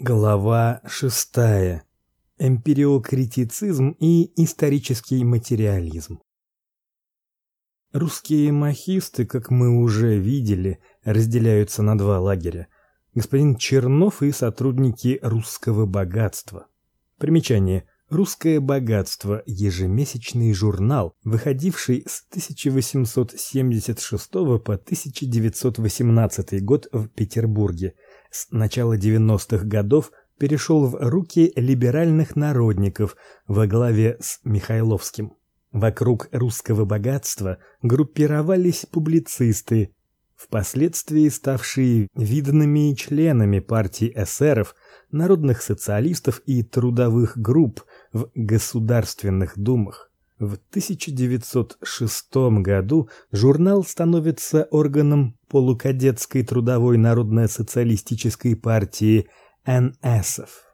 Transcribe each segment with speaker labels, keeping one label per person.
Speaker 1: Глава шестая. Эмпириокритицизм и исторический материализм. Русские махисты, как мы уже видели, разделяются на два лагеря: господин Чернов и сотрудники русского богатства. Примечание: Русское богатство ежемесячный журнал, выходивший с 1876 по 1918 год в Петербурге с начала 90-х годов перешел в руки либеральных народников во главе с Михайловским. Вокруг русского богатства группировались публицисты, впоследствии ставшие видными членами партии эсеров, народных социалистов и трудовых групп в государственных думах. В 1906 году журнал становится органом полукадетской трудовой народно-социалистической партии НСФ.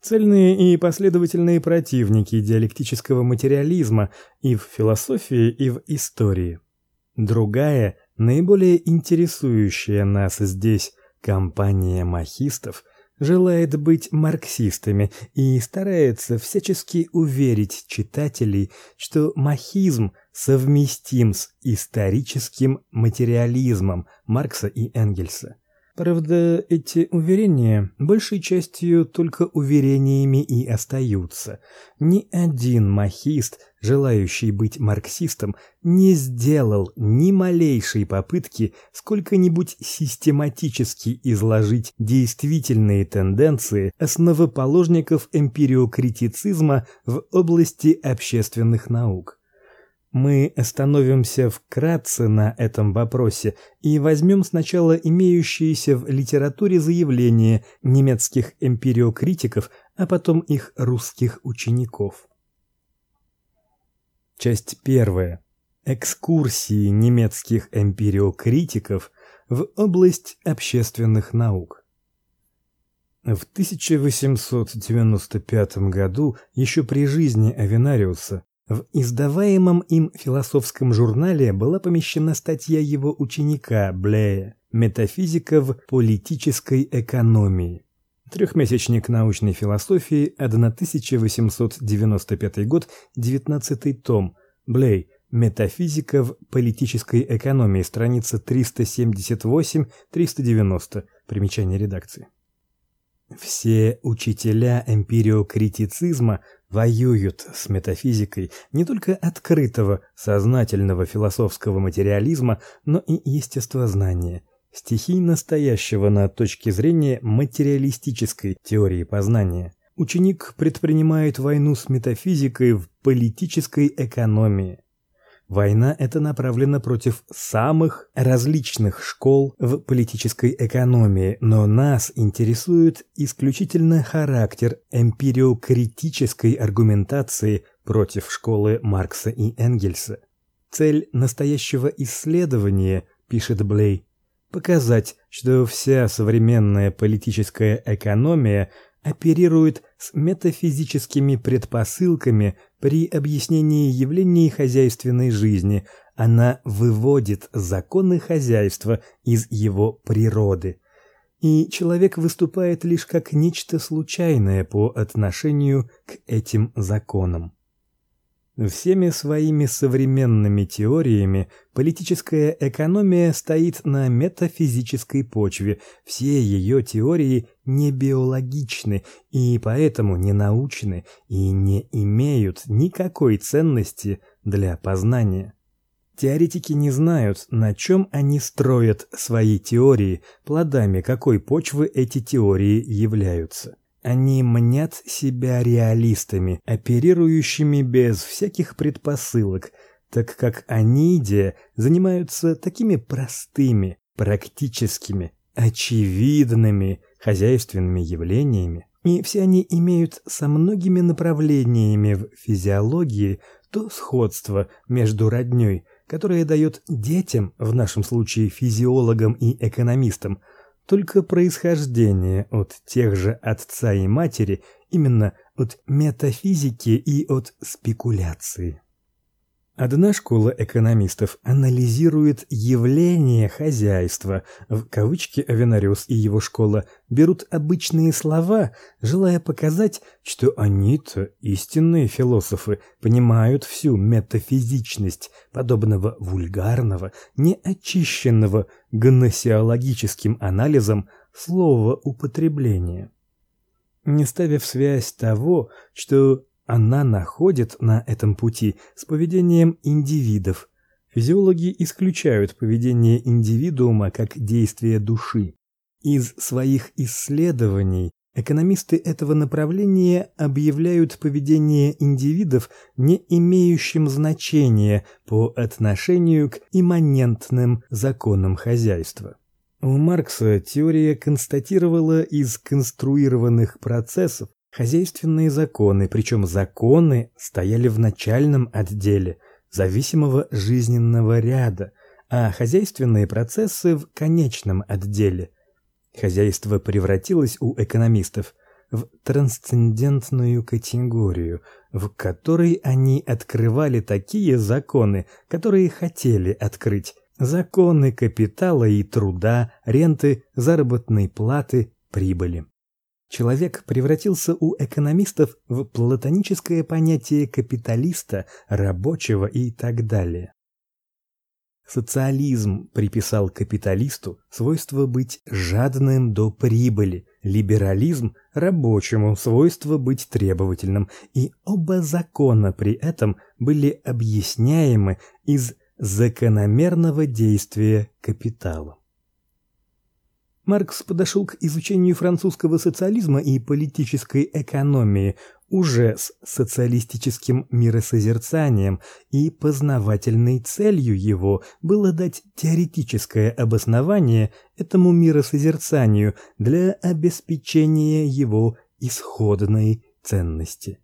Speaker 1: Цельные и последовательные противники диалектического материализма и в философии, и в истории. Другая, наиболее интересующая нас здесь компания махистов желает быть марксистами и старается всячески уверить читателей, что махизм совместим с историческим материализмом Маркса и Энгельса. Правда, эти уверения большей частью только уверениями и остаются. Ни один махист, желающий быть марксистом, не сделал ни малейшей попытки сколько-нибудь систематически изложить действительные тенденции основоположников эмпириокритицизма в области общественных наук. Мы остановимся вкратце на этом вопросе и возьмем сначала имеющиеся в литературе заявления немецких эмпириокритиков, а потом их русских учеников. Часть первая. Экскурсии немецких эмпириокритиков в область общественных наук. В 1895 году, еще при жизни Авенариуса, в издаваемом им философском журнале была помещена статья его ученика Блея «Метафизика в политической экономии». Трехмесячник научной философии, 1895 год, 19 том. Блей. Метафизика в политической экономии, страница 378-390. Примечание редакции. Все учителя эмпириокритицизма воюют с метафизикой не только открытого, сознательного философского материализма, но и естествознания, стихийно стоящего на точке зрения материалистической теории познания. Ученик предпринимает войну с метафизикой в политической экономии. Война эта направлена против самых различных школ в политической экономии, но нас интересует исключительно характер эмпириокритической аргументации против школы Маркса и Энгельса. Цель настоящего исследования, пишет Блей, показать, что вся современная политическая экономия оперирует с метафизическими предпосылками при объяснении явлений хозяйственной жизни. Она выводит законы хозяйства из его природы. И человек выступает лишь как нечто случайное по отношению к этим законам. Всеми своими современными теориями политическая экономия стоит на метафизической почве. Все ее теории не биологичны и поэтому не научны и не имеют никакой ценности для познания. Теоретики не знают, на чем они строят свои теории, плодами какой почвы эти теории являются. Они мнят себя реалистами, оперирующими без всяких предпосылок, так как они, де, занимаются такими простыми, практическими, очевидными хозяйственными явлениями, и все они имеют со многими направлениями в физиологии то сходство между роднёй, которое дает детям, в нашем случае физиологам и экономистам, только происхождение от тех же отца и матери, именно от метафизики и от спекуляции. Одна школа экономистов анализирует явление хозяйства. В кавычки Авенариус и его школа берут обычные слова, желая показать, что они-то истинные философы, понимают всю метафизичность подобного вульгарного, неочищенного гносеологическим анализом слова употребления. Не ставя в связь того, что она находит на этом пути с поведением индивидов. Физиологи исключают поведение индивидуума как действие души. Из своих исследований экономисты этого направления объявляют поведение индивидов не имеющим значения по отношению к имманентным законам хозяйства. У Маркса теория констатировала из конструированных процессов хозяйственные законы, причем законы стояли в начальном отделе зависимого жизненного ряда, а хозяйственные процессы в конечном отделе. Хозяйство превратилось у экономистов в трансцендентную категорию, в которой они открывали такие законы, которые хотели открыть: законы капитала и труда, ренты, заработной платы, прибыли человек превратился у экономистов в платоническое понятие капиталиста, рабочего и так далее. Социализм приписал капиталисту свойство быть жадным до прибыли, либерализм рабочему свойство быть требовательным, и оба закона при этом были объясняемы из закономерного действия капитала. Маркс подошел к изучению французского социализма и политической экономии уже с социалистическим миросозерцанием, и познавательной целью его было дать теоретическое обоснование этому миросозерцанию для обеспечения его исходной ценности.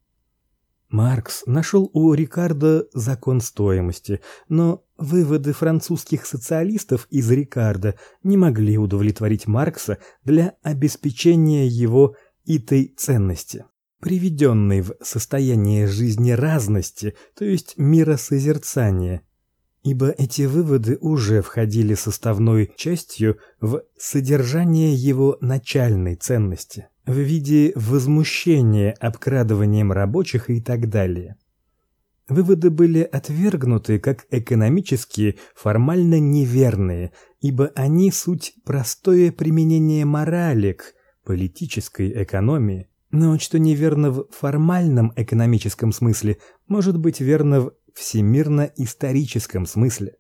Speaker 1: Маркс нашел у Рикардо закон стоимости, но выводы французских социалистов из Рикардо не могли удовлетворить Маркса для обеспечения его этой ценности, приведенной в состояние жизнеразности, то есть миросозерцания. Ибо эти выводы уже входили составной частью в содержание его начальной ценности в виде возмущения обкрадыванием рабочих и так далее. Выводы были отвергнуты как экономически формально неверные, ибо они суть простое применение морали к политической экономии. Но что неверно в формальном экономическом смысле, может быть верно в всемирно-историческом смысле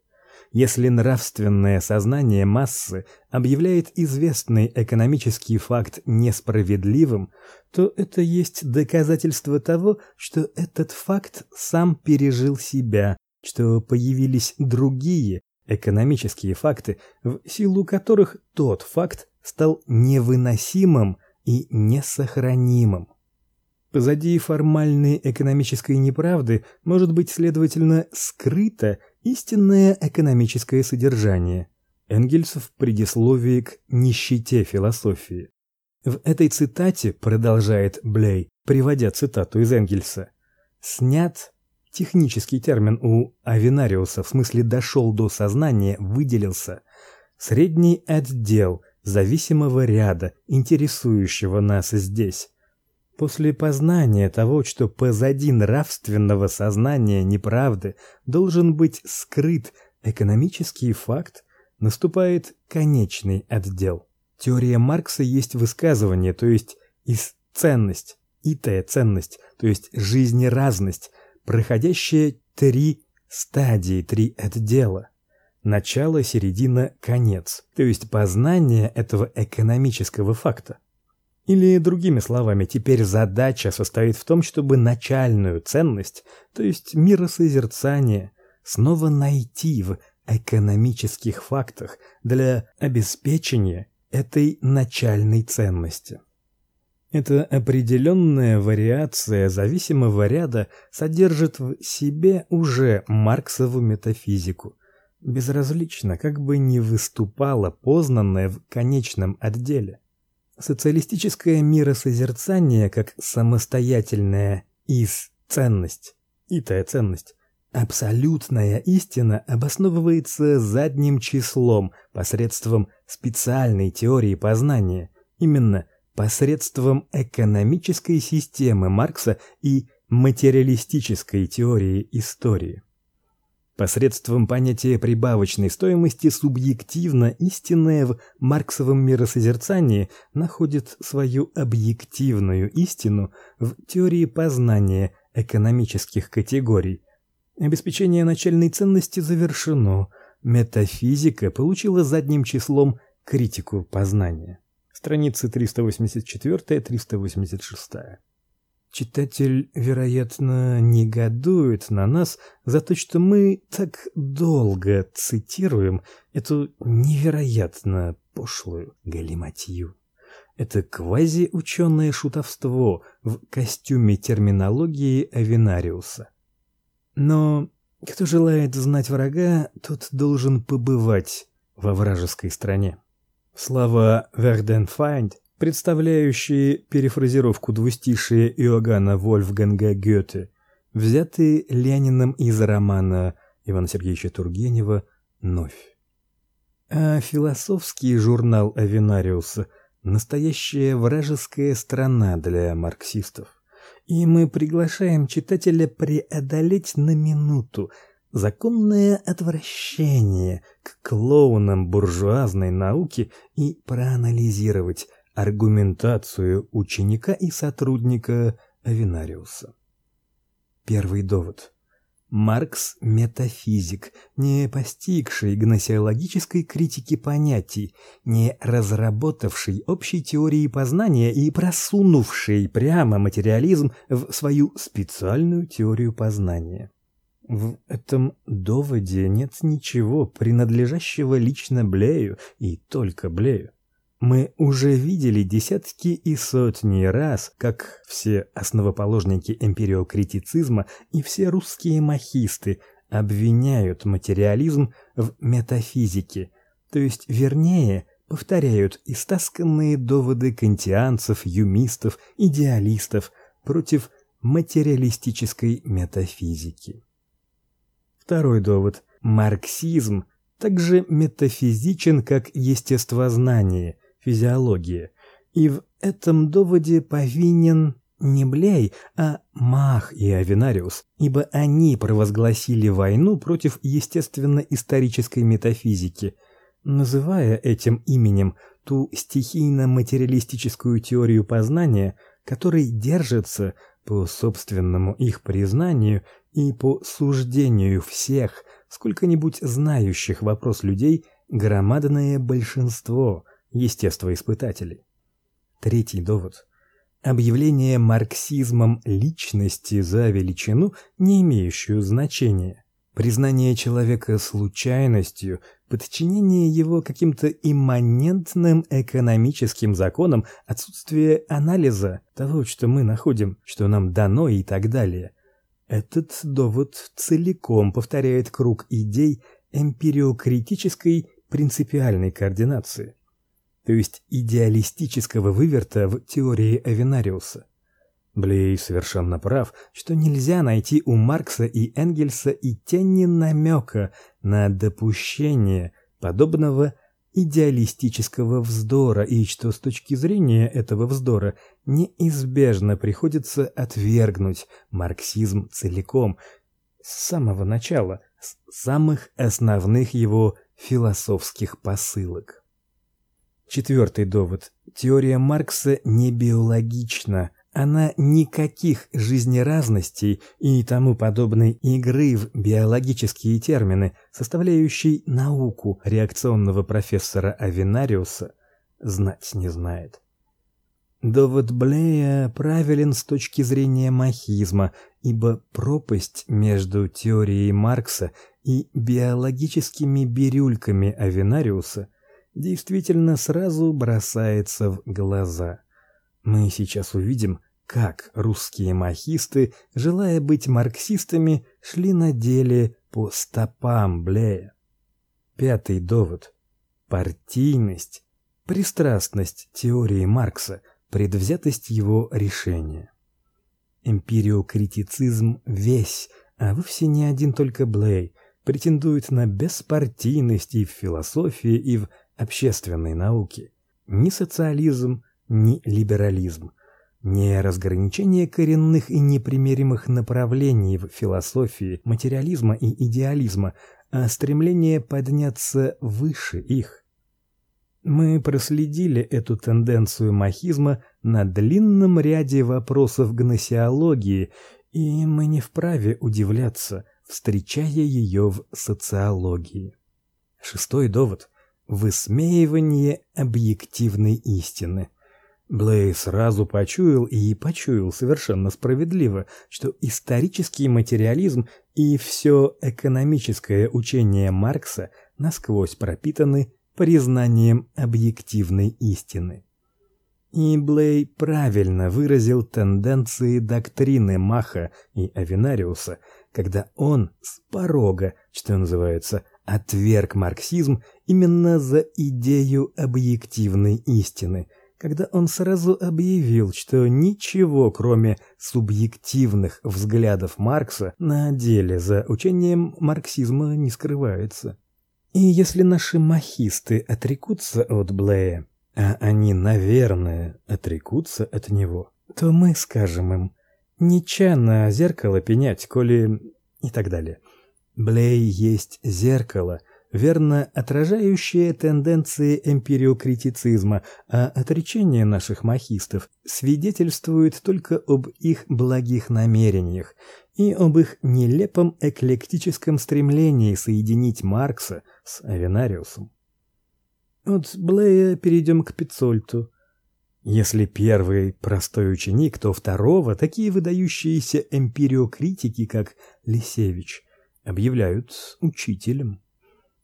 Speaker 1: если нравственное сознание массы объявляет известный экономический факт несправедливым, то это есть доказательство того, что этот факт сам пережил себя, что появились другие экономические факты, в силу которых тот факт стал невыносимым и несохранимым. Позади формальной экономической неправды может быть следовательно скрыто истинное экономическое содержание. Энгельс в предисловии к нищете философии. В этой цитате продолжает Блей, приводя цитату из Энгельса, снят технический термин у Авенариуса, в смысле дошел до сознания, выделился средний отдел зависимого ряда, интересующего нас здесь. После познания того, что позади нравственного сознания неправды должен быть скрыт экономический факт, наступает конечный отдел. Теория Маркса есть высказывание, то есть из ценность, итая ценность, то есть жизнеразность, проходящая три стадии, три отдела. Начало, середина, конец, то есть познание этого экономического факта. Или другими словами, теперь задача состоит в том, чтобы начальную ценность, то есть миросозерцание, снова найти в экономических фактах для обеспечения этой начальной ценности. Эта определенная вариация зависимого ряда содержит в себе уже марксову метафизику. Безразлично, как бы ни выступало познанное в конечном отделе. Социалистическое миросозерцание как самостоятельная из ценность, итая ценность, Абсолютная истина обосновывается задним числом посредством специальной теории познания, именно посредством экономической системы Маркса и материалистической теории истории. Посредством понятия прибавочной стоимости субъективно истинное в марксовом миросозерцании находит свою объективную истину в теории познания экономических категорий. Обеспечение начальной ценности завершено. Метафизика получила задним числом критику познания. Страницы 384-386. Читатель, вероятно, негодует на нас за то, что мы так долго цитируем эту невероятно пошлую галиматью. Это квазиученое шутовство в костюме терминологии Авинариуса. Но кто желает знать врага, тот должен побывать во вражеской стране. Слова «Верденфайнд» представляющие перефразировку двустишия Иоганна Вольфганга Гёте, взятые Лениным из романа Ивана Сергеевича Тургенева «Новь». А философский журнал Авинариуса настоящая вражеская страна для марксистов. И мы приглашаем читателя преодолеть на минуту законное отвращение к клоунам буржуазной науки и проанализировать аргументацию ученика и сотрудника Авинариуса. Первый довод. Маркс метафизик, не постигший гносеологической критики понятий, не разработавший общей теории познания и просунувший прямо материализм в свою специальную теорию познания. В этом доводе нет ничего принадлежащего лично Блею и только Блею. Мы уже видели десятки и сотни раз, как все основоположники эмпириокритицизма и все русские махисты обвиняют материализм в метафизике, то есть вернее, повторяют истасканные доводы кантианцев, юмистов, идеалистов против материалистической метафизики. Второй довод. Марксизм также метафизичен, как естествознание – физиология. И в этом доводе повинен не Блей, а Мах и Авинариус, ибо они провозгласили войну против естественно-исторической метафизики, называя этим именем ту стихийно-материалистическую теорию познания, которой держится по собственному их признанию и по суждению всех сколько-нибудь знающих вопрос людей громадное большинство – естествоиспытателей. Третий довод. Объявление марксизмом личности за величину, не имеющую значения. Признание человека случайностью, подчинение его каким-то имманентным экономическим законам, отсутствие анализа того, что мы находим, что нам дано и так далее. Этот довод целиком повторяет круг идей эмпириокритической принципиальной координации то есть идеалистического выверта в теории Авинариуса. Блей совершенно прав, что нельзя найти у Маркса и Энгельса и тени намека на допущение подобного идеалистического вздора, и что с точки зрения этого вздора неизбежно приходится отвергнуть марксизм целиком с самого начала, с самых основных его философских посылок. Четвертый довод. Теория Маркса не биологична. Она никаких жизнеразностей и тому подобной игры в биологические термины, составляющей науку реакционного профессора Авинариуса, знать не знает. Довод Блея правилен с точки зрения махизма, ибо пропасть между теорией Маркса и биологическими бирюльками Авинариуса – действительно сразу бросается в глаза. Мы сейчас увидим, как русские махисты, желая быть марксистами, шли на деле по стопам Блея. Пятый довод. Партийность, пристрастность теории Маркса, предвзятость его решения. Эмпириокритицизм весь а вовсе не один только Блей претендует на беспартийность и в философии, и в общественной науке. Ни социализм, ни либерализм, не разграничение коренных и непримиримых направлений в философии материализма и идеализма, а стремление подняться выше их. Мы проследили эту тенденцию махизма на длинном ряде вопросов гносеологии, и мы не вправе удивляться, встречая ее в социологии. Шестой довод высмеивание объективной истины. Блей сразу почуял и почуял совершенно справедливо, что исторический материализм и все экономическое учение Маркса насквозь пропитаны признанием объективной истины. И Блей правильно выразил тенденции доктрины Маха и Авенариуса, когда он с порога, что называется, отверг марксизм именно за идею объективной истины, когда он сразу объявил, что ничего, кроме субъективных взглядов Маркса, на деле за учением марксизма не скрывается. И если наши махисты отрекутся от Блея, а они, наверное, отрекутся от него, то мы скажем им: "Нича на зеркало пенять, коли и так далее". Блей есть зеркало, верно отражающее тенденции эмпириокритицизма, а отречение наших махистов свидетельствует только об их благих намерениях и об их нелепом эклектическом стремлении соединить Маркса с Авенариусом. От Блея перейдем к Пиццольту. Если первый простой ученик, то второго такие выдающиеся эмпириокритики, как Лисевич, объявляют учителем.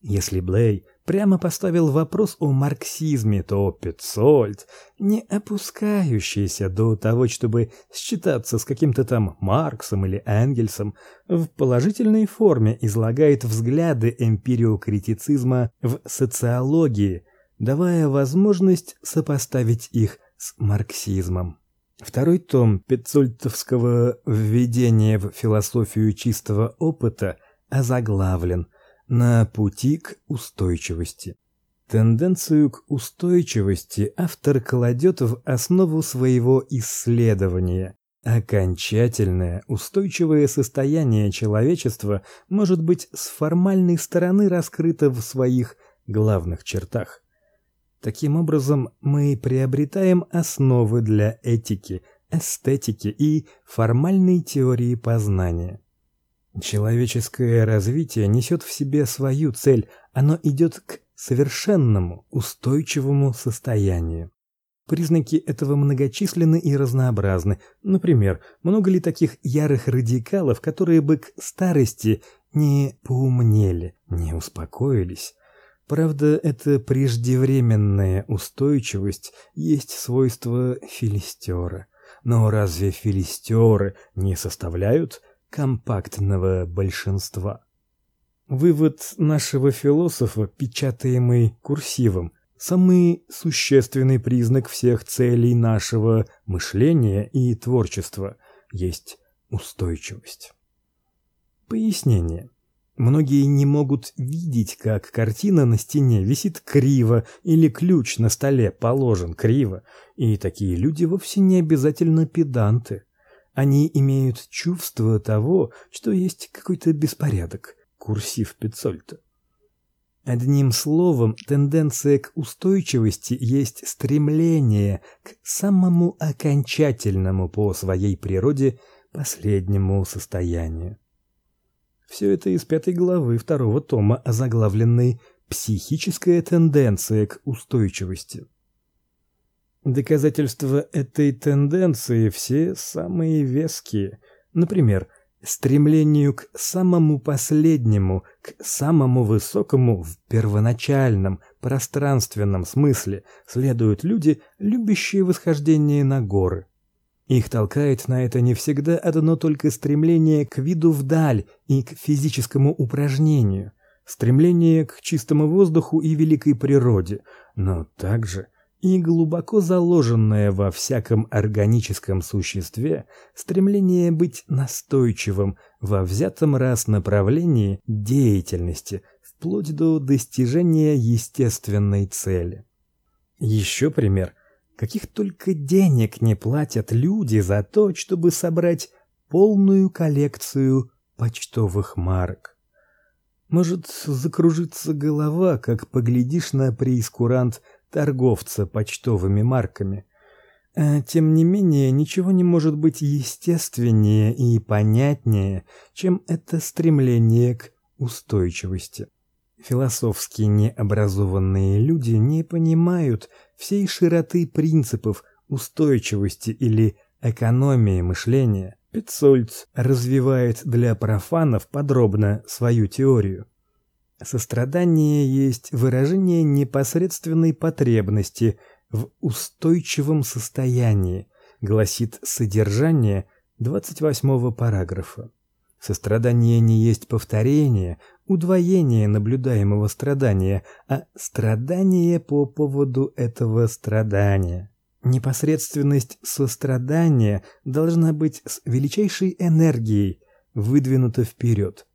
Speaker 1: Если Блей прямо поставил вопрос о марксизме, то Пиццольт, не опускающийся до того, чтобы считаться с каким-то там Марксом или Энгельсом, в положительной форме излагает взгляды эмпириокритицизма в социологии – давая возможность сопоставить их с марксизмом. Второй том Петцольтовского введения в философию чистого опыта озаглавлен «На пути к устойчивости». Тенденцию к устойчивости автор кладет в основу своего исследования. Окончательное устойчивое состояние человечества может быть с формальной стороны раскрыто в своих главных чертах. Таким образом, мы приобретаем основы для этики, эстетики и формальной теории познания. Человеческое развитие несет в себе свою цель, оно идет к совершенному, устойчивому состоянию. Признаки этого многочисленны и разнообразны. Например, много ли таких ярых радикалов, которые бы к старости не поумнели, не успокоились, Правда, эта преждевременная устойчивость есть свойство филистера. Но разве филистеры не составляют компактного большинства? Вывод нашего философа, печатаемый курсивом, самый существенный признак всех целей нашего мышления и творчества есть устойчивость. Пояснение. Многие не могут видеть, как картина на стене висит криво или ключ на столе положен криво, и такие люди вовсе не обязательно педанты. Они имеют чувство того, что есть какой-то беспорядок. Курсив Пецольта. Одним словом, тенденция к устойчивости есть стремление к самому окончательному по своей природе последнему состоянию. Все это из пятой главы второго тома, озаглавленной «Психическая тенденция к устойчивости». Доказательства этой тенденции все самые веские. Например, стремлению к самому последнему, к самому высокому в первоначальном пространственном смысле следуют люди, любящие восхождение на горы. Их толкает на это не всегда одно только стремление к виду вдаль и к физическому упражнению, стремление к чистому воздуху и великой природе, но также и глубоко заложенное во всяком органическом существе стремление быть настойчивым во взятом раз направлении деятельности вплоть до достижения естественной цели. Еще пример. Каких только денег не платят люди за то, чтобы собрать полную коллекцию почтовых марок. Может закружиться голова, как поглядишь на преискурант торговца почтовыми марками. А тем не менее, ничего не может быть естественнее и понятнее, чем это стремление к устойчивости. Философски необразованные люди не понимают всей широты принципов устойчивости или экономии мышления. Петцольц развивает для профанов подробно свою теорию. Сострадание есть выражение непосредственной потребности в устойчивом состоянии, гласит содержание 28-го параграфа. Сострадание не есть повторение, удвоение наблюдаемого страдания, а страдание по поводу этого страдания. Непосредственность сострадания должна быть с величайшей энергией выдвинута вперед.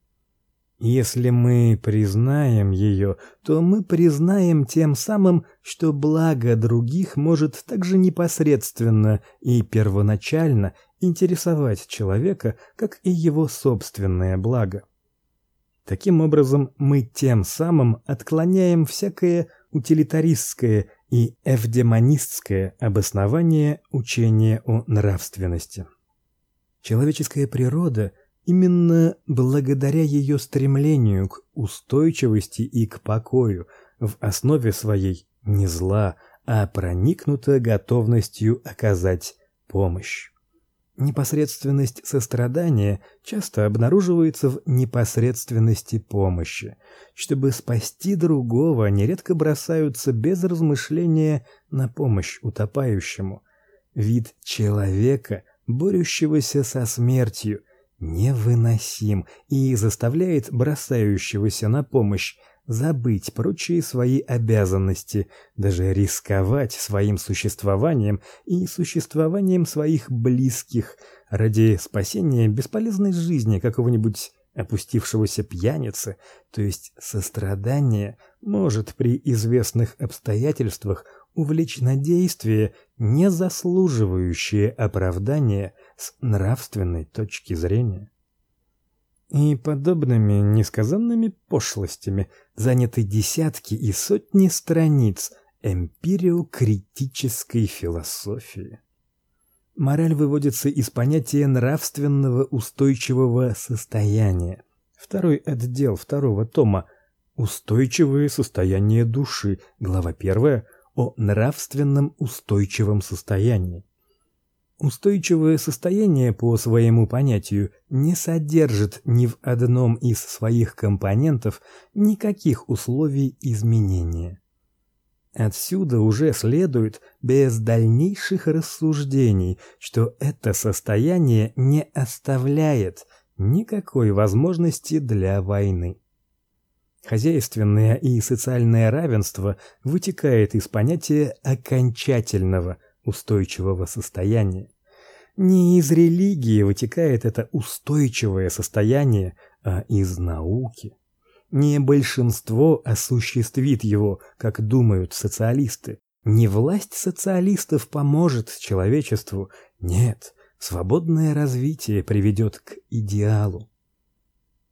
Speaker 1: Если мы признаем ее, то мы признаем тем самым, что благо других может также непосредственно и первоначально интересовать человека, как и его собственное благо. Таким образом, мы тем самым отклоняем всякое утилитаристское и эвдемонистское обоснование учения о нравственности. Человеческая природа – Именно благодаря ее стремлению к устойчивости и к покою в основе своей не зла, а проникнута готовностью оказать помощь. Непосредственность сострадания часто обнаруживается в непосредственности помощи. Чтобы спасти другого, нередко бросаются без размышления на помощь утопающему. Вид человека, борющегося со смертью, невыносим и заставляет бросающегося на помощь забыть прочие свои обязанности, даже рисковать своим существованием и существованием своих близких ради спасения бесполезной жизни какого-нибудь опустившегося пьяницы, то есть сострадание может при известных обстоятельствах увлечь на действие, не заслуживающее оправдания с нравственной точки зрения. И подобными несказанными пошлостями заняты десятки и сотни страниц эмпириокритической философии. Мораль выводится из понятия нравственного устойчивого состояния. Второй отдел второго тома Устойчивое состояние души, глава первая о нравственном устойчивом состоянии. Устойчивое состояние по своему понятию не содержит ни в одном из своих компонентов никаких условий изменения. Отсюда уже следует без дальнейших рассуждений, что это состояние не оставляет никакой возможности для войны. Хозяйственное и социальное равенство вытекает из понятия окончательного устойчивого состояния. Не из религии вытекает это устойчивое состояние, а из науки. Не большинство осуществит его, как думают социалисты. Не власть социалистов поможет человечеству. Нет, свободное развитие приведет к идеалу.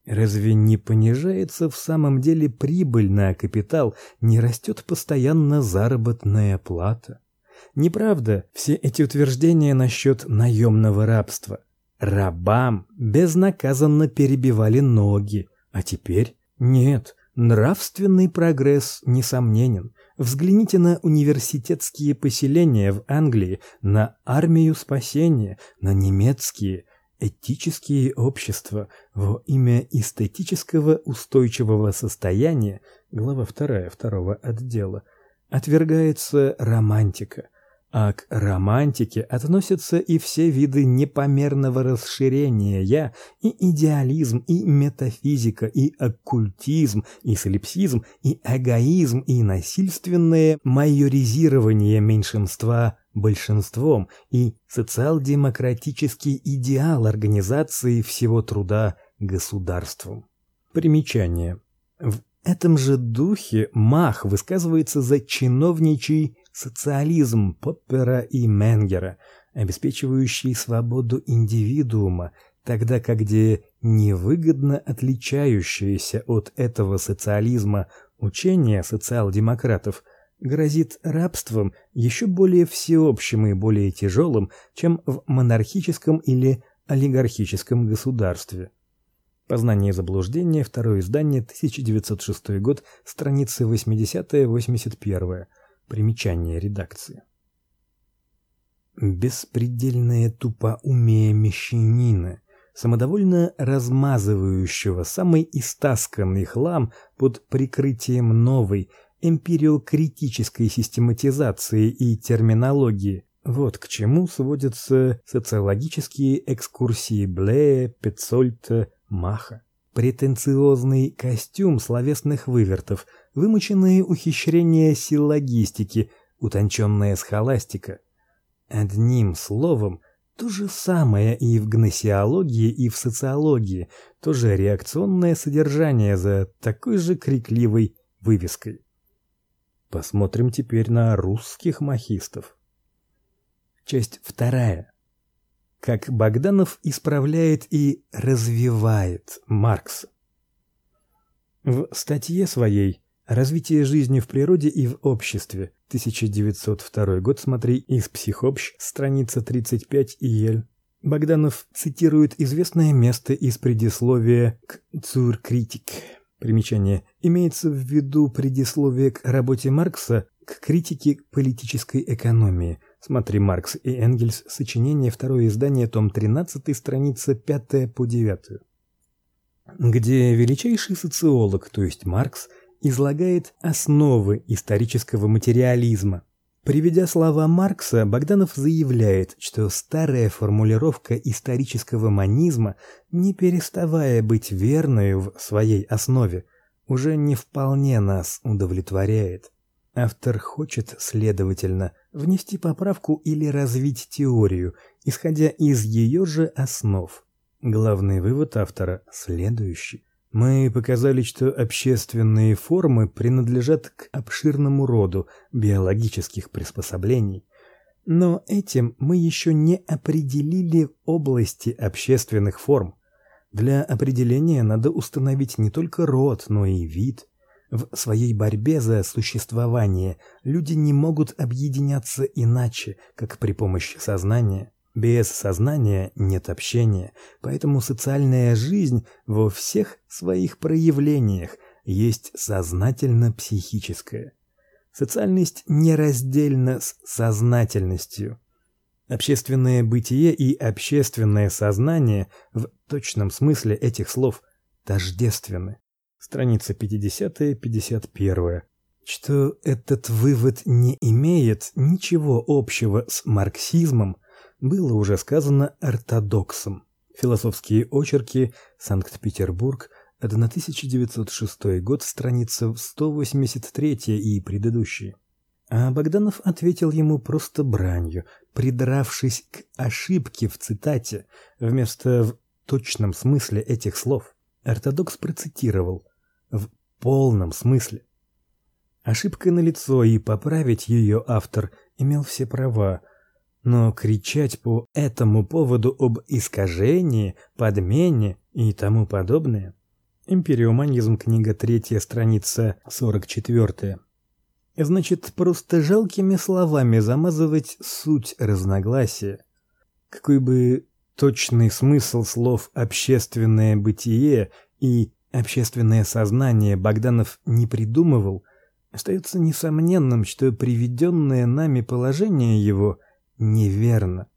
Speaker 1: Разве не понижается в самом деле прибыль на капитал, не растет постоянно заработная плата? Неправда все эти утверждения насчет наемного рабства. Рабам безнаказанно перебивали ноги, а теперь нет. Нравственный прогресс несомненен. Взгляните на университетские поселения в Англии, на армию спасения, на немецкие – Этические общества во имя эстетического устойчивого состояния, глава 2 второго отдела, отвергается романтика, а к романтике относятся и все виды непомерного расширения я, и идеализм, и метафизика, и оккультизм, и солипсизм, и эгоизм, и насильственное майоризирование меньшинства большинством, и социал-демократический идеал организации всего труда государством. Примечание. В этом же духе Мах высказывается за чиновничий социализм Поппера и Менгера, обеспечивающий свободу индивидуума, тогда как где невыгодно отличающееся от этого социализма учение социал-демократов грозит рабством еще более всеобщим и более тяжелым, чем в монархическом или олигархическом государстве. Познание заблуждения, второе издание, 1906 год, страницы 80-81. Примечание редакции. Беспредельное тупоумие мещанина, самодовольно размазывающего самый истасканный хлам под прикрытием новой эмпириокритической систематизации и терминологии. Вот к чему сводятся социологические экскурсии Блея, Петцольта, Маха. Претенциозный костюм словесных вывертов, вымученные ухищрения силлогистики, утонченная схоластика. Одним словом, то же самое и в гносеологии, и в социологии, то же реакционное содержание за такой же крикливой вывеской. Посмотрим теперь на русских махистов. Часть вторая как Богданов исправляет и развивает Маркса. В статье своей Развитие жизни в природе и в обществе. 1902 год. Смотри из Психобщ, страница 35 Иель. Богданов цитирует известное место из предисловия к Цуркритик. Примечание. Имеется в виду предисловие к работе Маркса к критике политической экономии. Смотри Маркс и Энгельс, сочинение, второе издание, том 13, страница 5 по 9. Где величайший социолог, то есть Маркс, излагает основы исторического материализма. Приведя слова Маркса, Богданов заявляет, что старая формулировка исторического манизма, не переставая быть верной в своей основе, уже не вполне нас удовлетворяет. Автор хочет, следовательно, внести поправку или развить теорию, исходя из ее же основ. Главный вывод автора следующий: мы показали, что общественные формы принадлежат к обширному роду биологических приспособлений. Но этим мы еще не определили области общественных форм. Для определения надо установить не только род, но и вид. В своей борьбе за существование люди не могут объединяться иначе, как при помощи сознания. Без сознания нет общения, поэтому социальная жизнь во всех своих проявлениях есть сознательно-психическая. Социальность нераздельна с сознательностью. Общественное бытие и общественное сознание в точном смысле этих слов тождественны страница 50-51, что этот вывод не имеет ничего общего с марксизмом, было уже сказано ортодоксом. Философские очерки, Санкт-Петербург, 1906 год, страница 183 и предыдущие. А Богданов ответил ему просто бранью, придравшись к ошибке в цитате вместо в точном смысле этих слов. Ортодокс процитировал: в полном смысле. Ошибка налицо, и поправить ее автор имел все права, но кричать по этому поводу об искажении, подмене и тому подобное. Империоманизм, книга 3, страница 44. Значит, просто жалкими словами замазывать суть разногласия. Какой бы точный смысл слов общественное бытие и общественное сознание Богданов не придумывал, остается несомненным, что приведенное нами положение его неверно.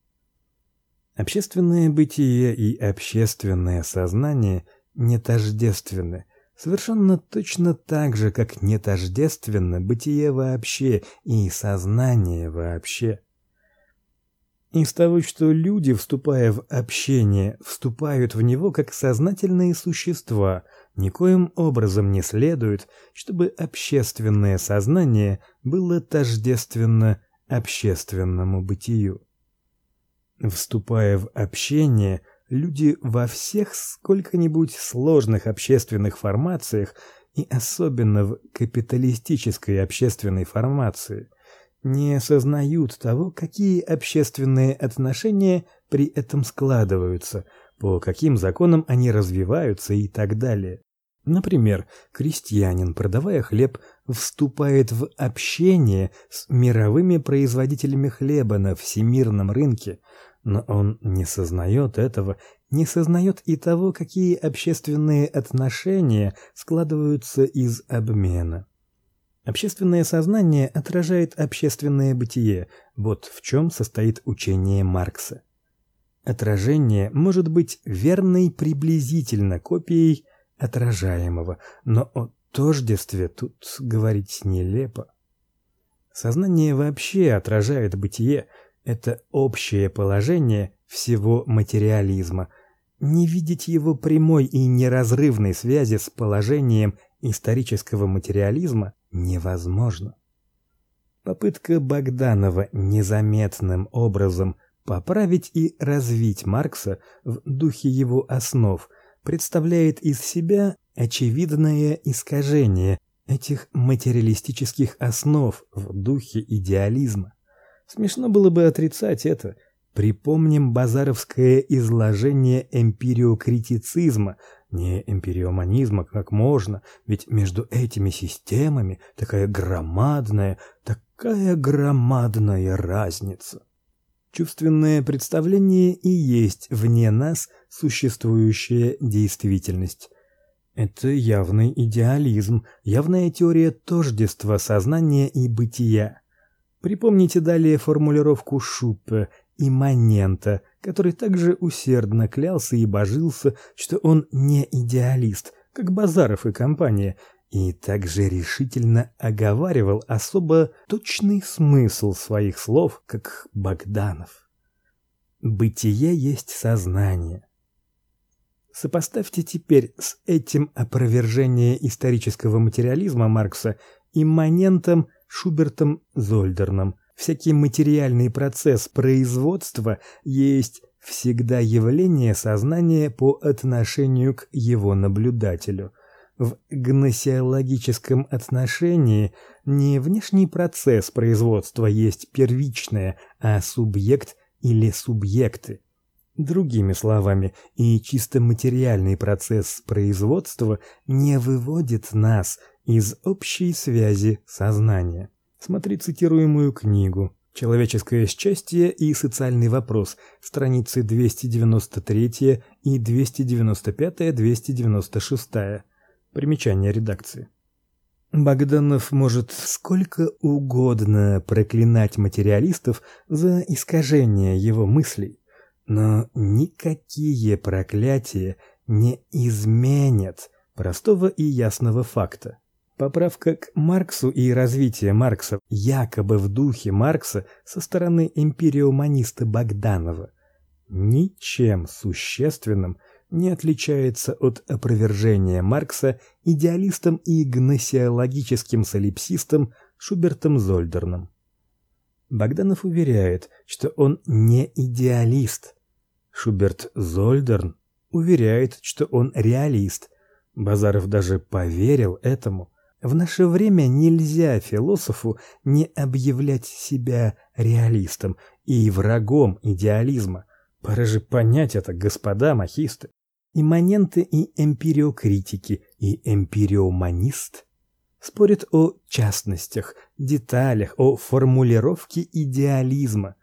Speaker 1: Общественное бытие и общественное сознание не тождественны, совершенно точно так же, как не тождественно бытие вообще и сознание вообще. Из того, что люди, вступая в общение, вступают в него как сознательные существа, никоим образом не следует, чтобы общественное сознание было тождественно общественному бытию. Вступая в общение, люди во всех сколько-нибудь сложных общественных формациях и особенно в капиталистической общественной формации не осознают того, какие общественные отношения при этом складываются, по каким законам они развиваются и так далее. Например, крестьянин, продавая хлеб, вступает в общение с мировыми производителями хлеба на всемирном рынке, но он не сознает этого, не сознает и того, какие общественные отношения складываются из обмена. Общественное сознание отражает общественное бытие. Вот в чем состоит учение Маркса. Отражение может быть верной приблизительно копией отражаемого, но о тождестве тут говорить нелепо. Сознание вообще отражает бытие, это общее положение всего материализма. Не видеть его прямой и неразрывной связи с положением исторического материализма невозможно. Попытка Богданова незаметным образом поправить и развить Маркса в духе его основ представляет из себя очевидное искажение этих материалистических основ в духе идеализма. Смешно было бы отрицать это. Припомним базаровское изложение эмпириокритицизма, не эмпириоманизма, как можно, ведь между этими системами такая громадная, такая громадная разница. Чувственное представление и есть вне нас существующая действительность. Это явный идеализм, явная теория тождества сознания и бытия. Припомните далее формулировку Шуппе имманента, который также усердно клялся и божился, что он не идеалист, как Базаров и компания, и также решительно оговаривал особо точный смысл своих слов, как Богданов. Бытие есть сознание. Сопоставьте теперь с этим опровержение исторического материализма Маркса имманентом Шубертом Зольдерном. Всякий материальный процесс производства есть всегда явление сознания по отношению к его наблюдателю. В гносеологическом отношении не внешний процесс производства есть первичное, а субъект или субъекты. Другими словами, и чисто материальный процесс производства не выводит нас из общей связи сознания. Смотри цитируемую книгу Человеческое счастье и социальный вопрос, страницы 293 и 295-296. Примечание редакции. Богданов может сколько угодно проклинать материалистов за искажение его мыслей, но никакие проклятия не изменят простого и ясного факта. Поправка к Марксу и развитие Маркса якобы в духе Маркса со стороны эмпириоманиста Богданова ничем существенным не отличается от опровержения Маркса идеалистом и гносеологическим солипсистом Шубертом Зольдерном. Богданов уверяет, что он не идеалист, Шуберт Зольдерн уверяет, что он реалист. Базаров даже поверил этому. В наше время нельзя философу не объявлять себя реалистом и врагом идеализма. Пора же понять это, господа махисты. Имманенты и эмпириокритики, и эмпириоманист спорят о частностях, деталях, о формулировке идеализма.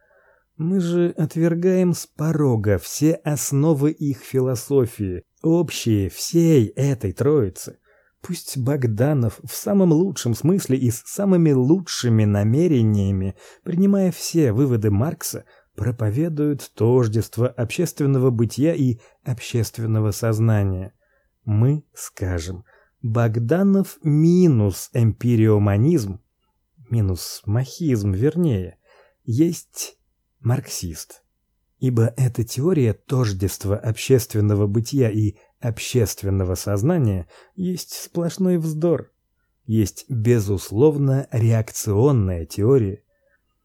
Speaker 1: Мы же отвергаем с порога все основы их философии, общие всей этой троицы. Пусть Богданов в самом лучшем смысле и с самыми лучшими намерениями, принимая все выводы Маркса, проповедует тождество общественного бытия и общественного сознания. Мы скажем: Богданов минус эмпириоманизм, минус махизм, вернее, есть марксист. ибо эта теория тождества общественного бытия и общественного сознания есть сплошной вздор. Есть безусловно реакционная теория.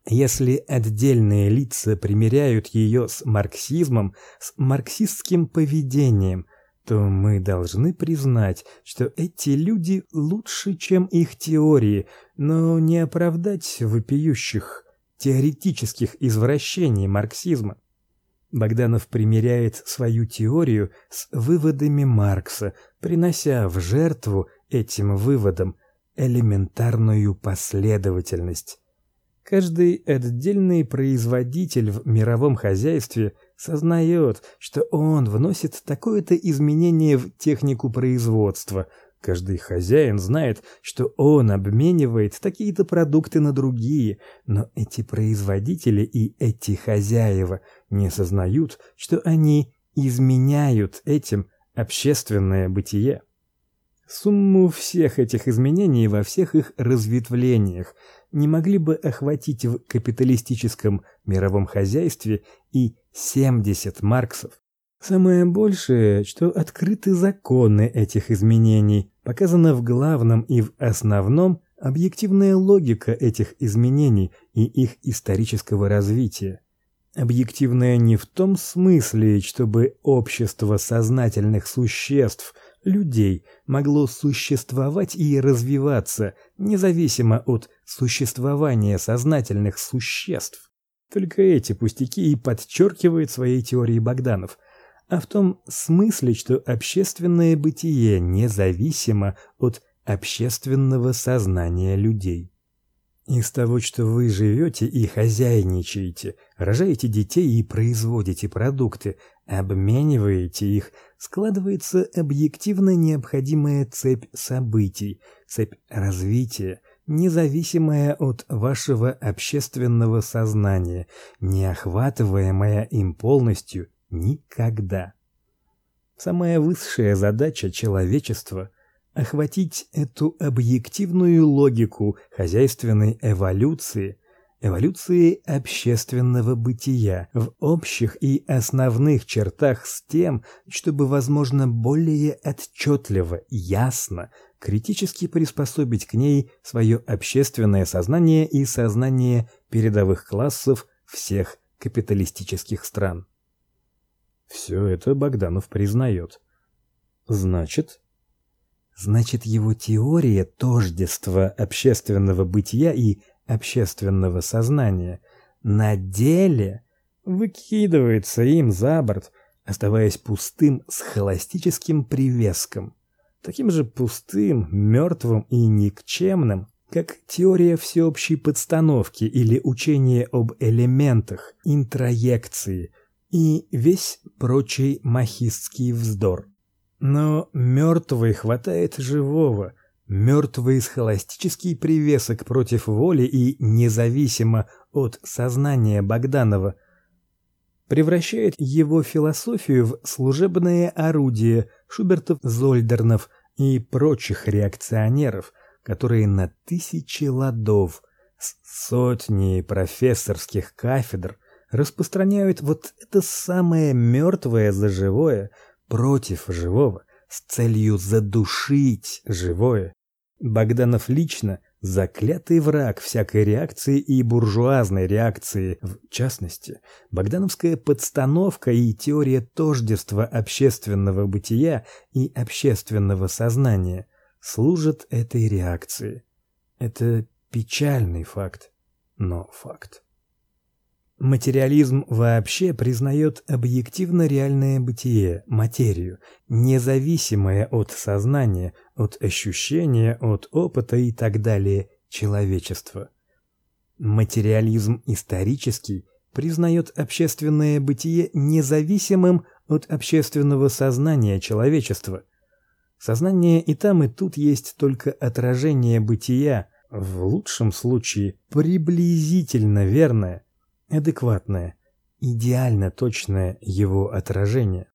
Speaker 1: Если отдельные лица примеряют ее с марксизмом, с марксистским поведением, то мы должны признать, что эти люди лучше, чем их теории, но не оправдать вопиющих теоретических извращений марксизма. Богданов примеряет свою теорию с выводами Маркса, принося в жертву этим выводам элементарную последовательность. Каждый отдельный производитель в мировом хозяйстве сознает, что он вносит такое-то изменение в технику производства. Каждый хозяин знает, что он обменивает такие-то продукты на другие, но эти производители и эти хозяева не сознают, что они изменяют этим общественное бытие. Сумму всех этих изменений во всех их разветвлениях не могли бы охватить в капиталистическом мировом хозяйстве и 70 марксов. Самое большее, что открыты законы этих изменений, показана в главном и в основном объективная логика этих изменений и их исторического развития. Объективная не в том смысле, чтобы общество сознательных существ – людей могло существовать и развиваться независимо от существования сознательных существ. Только эти пустяки и подчеркивает своей теорией Богданов, а в том смысле, что общественное бытие независимо от общественного сознания людей. Из того, что вы живете и хозяйничаете, рожаете детей и производите продукты, обмениваете их, складывается объективно необходимая цепь событий, цепь развития, независимая от вашего общественного сознания, не охватываемая им полностью никогда. Самая высшая задача человечества охватить эту объективную логику хозяйственной эволюции, эволюции общественного бытия в общих и основных чертах с тем, чтобы возможно более отчетливо, ясно, критически приспособить к ней свое общественное сознание и сознание передовых классов всех капиталистических стран. Все это Богданов признает. Значит, значит его теория тождества общественного бытия и общественного сознания на деле выкидывается им за борд, оставаясь пустым с холостическим привеском, таким же пустым, мертвым и никчемным, как теория всеобщей подстановки или учение об элементах, интроекции и весь прочий махистский вздор. Но мертвый хватает живого, мертвый схоластический привесок против воли и независимо от сознания Богданова превращает его философию в служебное орудие Шубертов-Зольдернов и прочих реакционеров, которые на тысячи ладов с сотней профессорских кафедр распространяют вот это самое мертвое за живое – против живого с целью задушить живое. Богданов лично заклятый враг всякой реакции и буржуазной реакции, в частности, богдановская подстановка и теория тождества общественного бытия и общественного сознания служат этой реакции. Это печальный факт, но факт. Материализм вообще признает объективно реальное бытие, материю, независимое от сознания, от ощущения, от опыта и так далее человечества. Материализм исторический признает общественное бытие независимым от общественного сознания человечества. Сознание и там, и тут есть только отражение бытия, в лучшем случае приблизительно верное – адекватное, идеально точное его отражение.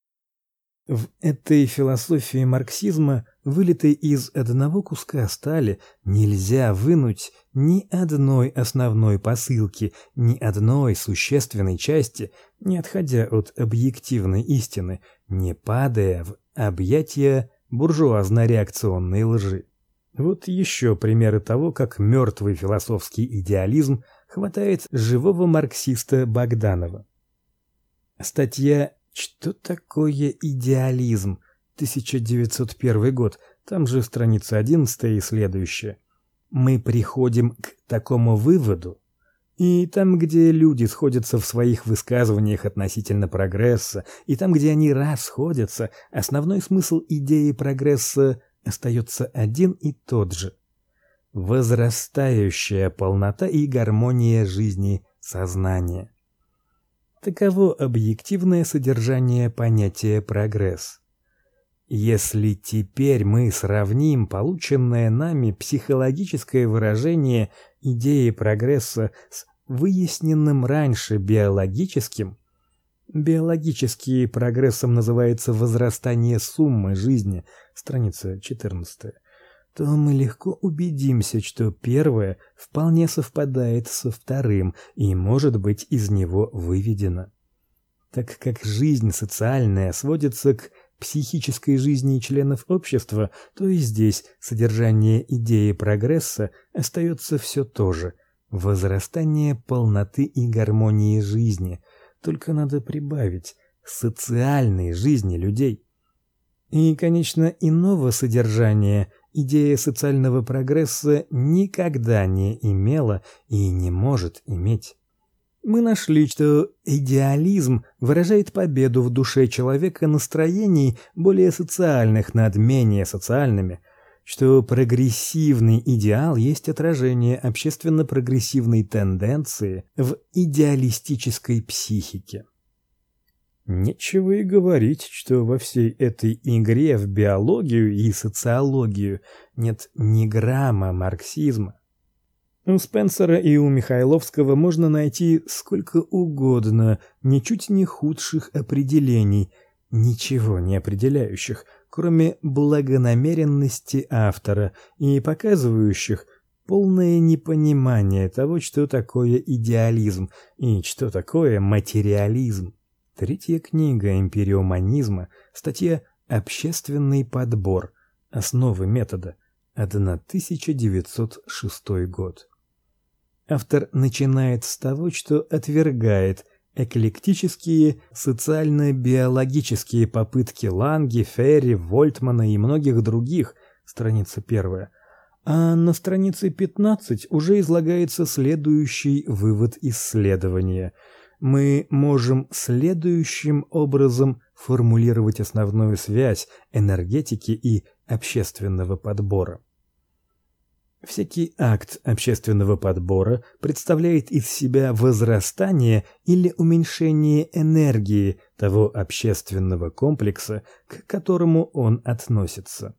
Speaker 1: В этой философии марксизма, вылитой из одного куска стали, нельзя вынуть ни одной основной посылки, ни одной существенной части, не отходя от объективной истины, не падая в объятия буржуазно-реакционной лжи. Вот еще примеры того, как мертвый философский идеализм хватает живого марксиста Богданова. Статья что такое идеализм? 1901 год. Там же страница 11 и следующая. Мы приходим к такому выводу, и там, где люди сходятся в своих высказываниях относительно прогресса, и там, где они расходятся, основной смысл идеи прогресса остается один и тот же: возрастающая полнота и гармония жизни сознания. Таково объективное содержание понятия прогресс. Если теперь мы сравним полученное нами психологическое выражение идеи прогресса с выясненным раньше биологическим, биологический прогрессом называется возрастание суммы жизни, страница 14 то мы легко убедимся, что первое вполне совпадает со вторым и может быть из него выведено. Так как жизнь социальная сводится к психической жизни членов общества, то и здесь содержание идеи прогресса остается все то же возрастание полноты и гармонии жизни, только надо прибавить социальной жизни людей. И, конечно, иного содержания идея социального прогресса никогда не имела и не может иметь. Мы нашли, что идеализм выражает победу в душе человека настроений более социальных над менее социальными, что прогрессивный идеал есть отражение общественно-прогрессивной тенденции в идеалистической психике. Нечего и говорить, что во всей этой игре в биологию и социологию нет ни грамма марксизма. У Спенсера и у Михайловского можно найти сколько угодно ничуть не худших определений, ничего не определяющих, кроме благонамеренности автора и показывающих полное непонимание того, что такое идеализм и что такое материализм. Третья книга империоманизма, статья Общественный подбор. Основы метода. 1906 год. Автор начинает с того, что отвергает эклектические социально-биологические попытки Ланги, Ферри, Вольтмана и многих других, страница первая. А на странице 15 уже излагается следующий вывод исследования – мы можем следующим образом формулировать основную связь энергетики и общественного подбора. Всякий акт общественного подбора представляет из себя возрастание или уменьшение энергии того общественного комплекса, к которому он относится.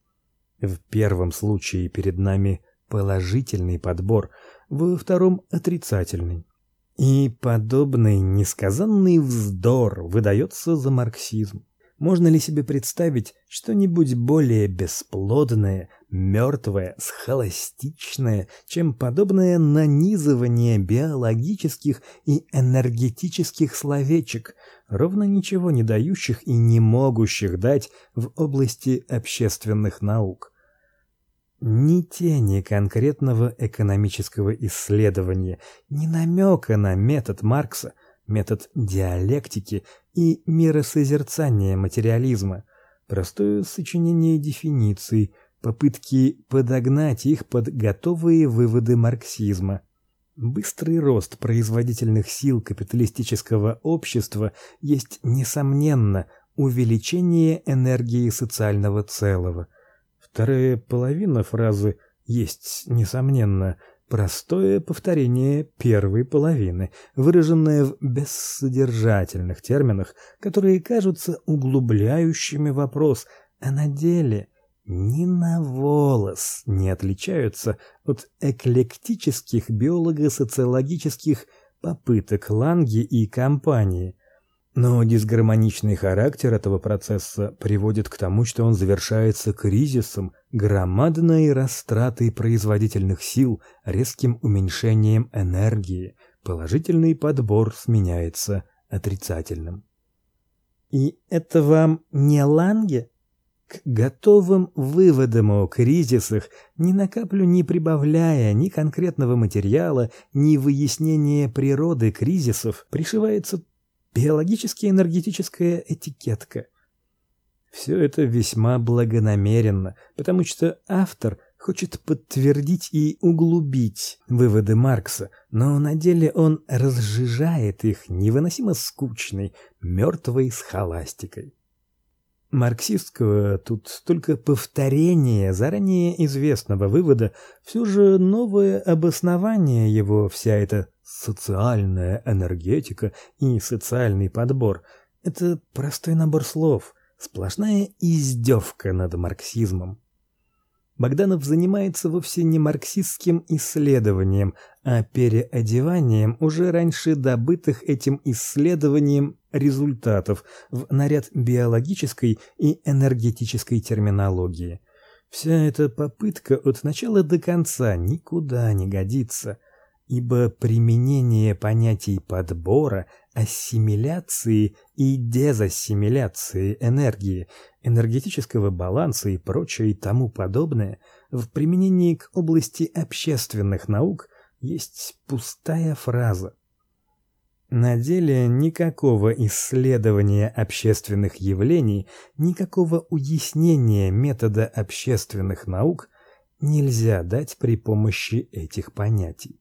Speaker 1: В первом случае перед нами положительный подбор, во втором отрицательный. И подобный несказанный вздор выдается за марксизм. Можно ли себе представить что-нибудь более бесплодное, мертвое, схоластичное, чем подобное нанизывание биологических и энергетических словечек, ровно ничего не дающих и не могущих дать в области общественных наук? Ни тени конкретного экономического исследования, ни намека на метод Маркса, метод диалектики и миросозерцания материализма, простое сочинение дефиниций, попытки подогнать их под готовые выводы марксизма. Быстрый рост производительных сил капиталистического общества есть несомненно увеличение энергии социального целого – Вторая половина фразы есть несомненно простое повторение первой половины, выраженное в бессодержательных терминах, которые кажутся углубляющими вопрос, а на деле ни на волос не отличаются от эклектических биолого-социологических попыток Ланги и компании. Но дисгармоничный характер этого процесса приводит к тому, что он завершается кризисом, громадной растратой производительных сил, резким уменьшением энергии. Положительный подбор сменяется отрицательным. И это вам не Ланге? К готовым выводам о кризисах, ни на каплю не прибавляя ни конкретного материала, ни выяснения природы кризисов, пришивается биологически энергетическая этикетка. Все это весьма благонамеренно, потому что автор хочет подтвердить и углубить выводы Маркса, но на деле он разжижает их невыносимо скучной, мертвой схоластикой. Марксистского тут только повторение заранее известного вывода, все же новое обоснование его вся эта социальная энергетика и социальный подбор это простой набор слов, сплошная издевка над марксизмом. Богданов занимается вовсе не марксистским исследованием, а переодеванием уже раньше добытых этим исследованием результатов в наряд биологической и энергетической терминологии. Вся эта попытка от начала до конца никуда не годится ибо применение понятий подбора, ассимиляции и дезассимиляции энергии, энергетического баланса и прочее и тому подобное в применении к области общественных наук есть пустая фраза. На деле никакого исследования общественных явлений, никакого уяснения метода общественных наук нельзя дать при помощи этих понятий.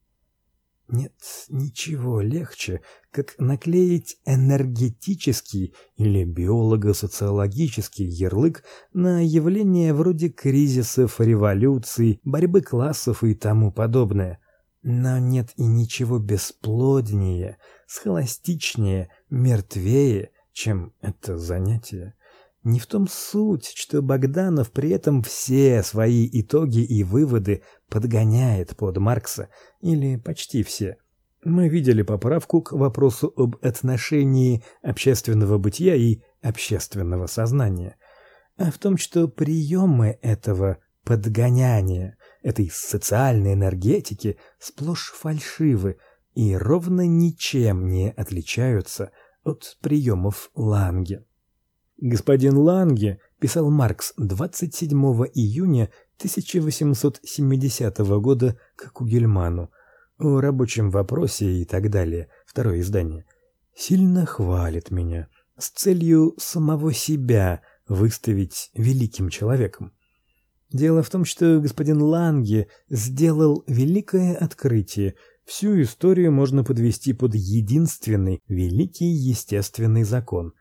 Speaker 1: Нет ничего легче, как наклеить энергетический или биолого-социологический ярлык на явления вроде кризисов, революций, борьбы классов и тому подобное. Но нет и ничего бесплоднее, схоластичнее, мертвее, чем это занятие. Не в том суть, что Богданов при этом все свои итоги и выводы подгоняет под Маркса, или почти все. Мы видели поправку к вопросу об отношении общественного бытия и общественного сознания, а в том, что приемы этого подгоняния, этой социальной энергетики сплошь фальшивы и ровно ничем не отличаются от приемов Ланге. Господин Ланге писал Маркс 27 июня 1870 года к Кугельману о рабочем вопросе и так далее. Второе издание. Сильно хвалит меня с целью самого себя выставить великим человеком. Дело в том, что господин Ланге сделал великое открытие. Всю историю можно подвести под единственный великий естественный закон.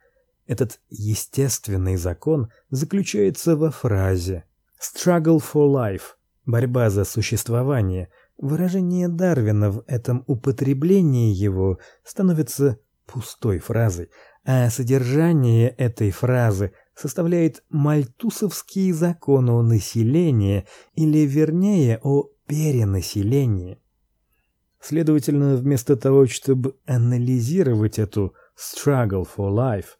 Speaker 1: Этот естественный закон заключается во фразе struggle for life борьба за существование. Выражение Дарвина в этом употреблении его становится пустой фразой, а содержание этой фразы составляет мальтусовский закон о населении или вернее о перенаселении. Следовательно, вместо того, чтобы анализировать эту struggle for life,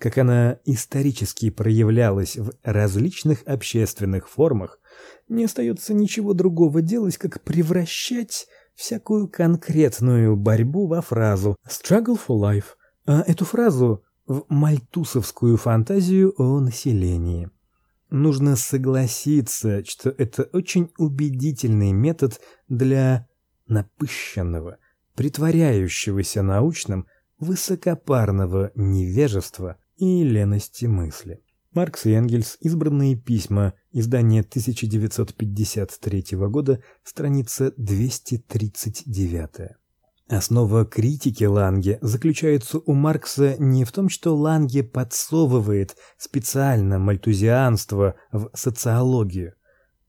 Speaker 1: как она исторически проявлялась в различных общественных формах, не остается ничего другого делать, как превращать всякую конкретную борьбу во фразу struggle for life, а эту фразу в мальтусовскую фантазию о населении. Нужно согласиться, что это очень убедительный метод для напыщенного, притворяющегося научным, высокопарного невежества и лености мысли. Маркс и Энгельс. Избранные письма. Издание 1953 года. Страница 239. Основа критики Ланге заключается у Маркса не в том, что Ланге подсовывает специально мальтузианство в социологию.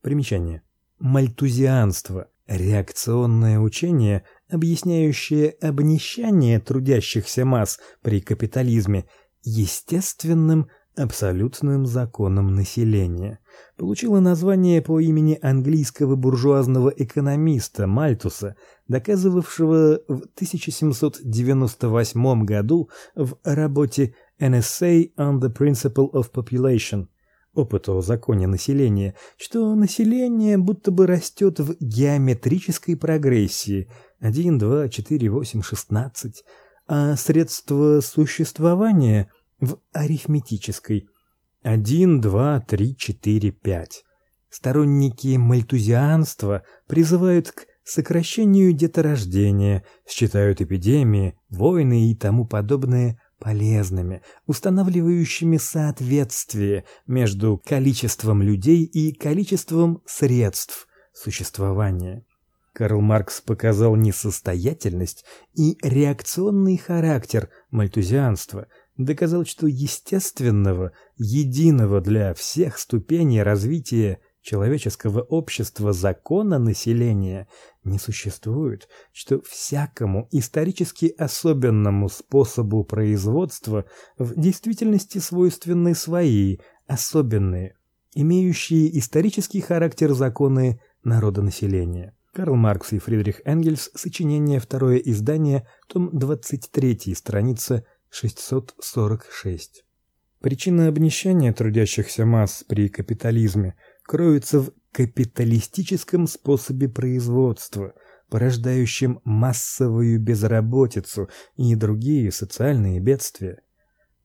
Speaker 1: Примечание. Мальтузианство реакционное учение, объясняющее обнищание трудящихся масс при капитализме естественным абсолютным законом населения. получила название по имени английского буржуазного экономиста Мальтуса, доказывавшего в 1798 году в работе An Essay on the Principle of Population опыт о законе населения, что население будто бы растет в геометрической прогрессии 1, 2, 4, 8, 16, а средства существования в арифметической 1, 2, 3, 4, 5. Сторонники мальтузианства призывают к сокращению деторождения, считают эпидемии, войны и тому подобное полезными, устанавливающими соответствие между количеством людей и количеством средств существования. Карл Маркс показал несостоятельность и реакционный характер мальтузианства, доказал, что естественного, единого для всех ступеней развития человеческого общества закона населения не существует, что всякому исторически особенному способу производства в действительности свойственны свои особенные, имеющие исторический характер законы народонаселения. Карл Маркс и Фридрих Энгельс. Сочинение, второе издание, том 23, страница 646. Причина обнищания трудящихся масс при капитализме – кроется в капиталистическом способе производства, порождающем массовую безработицу и другие социальные бедствия.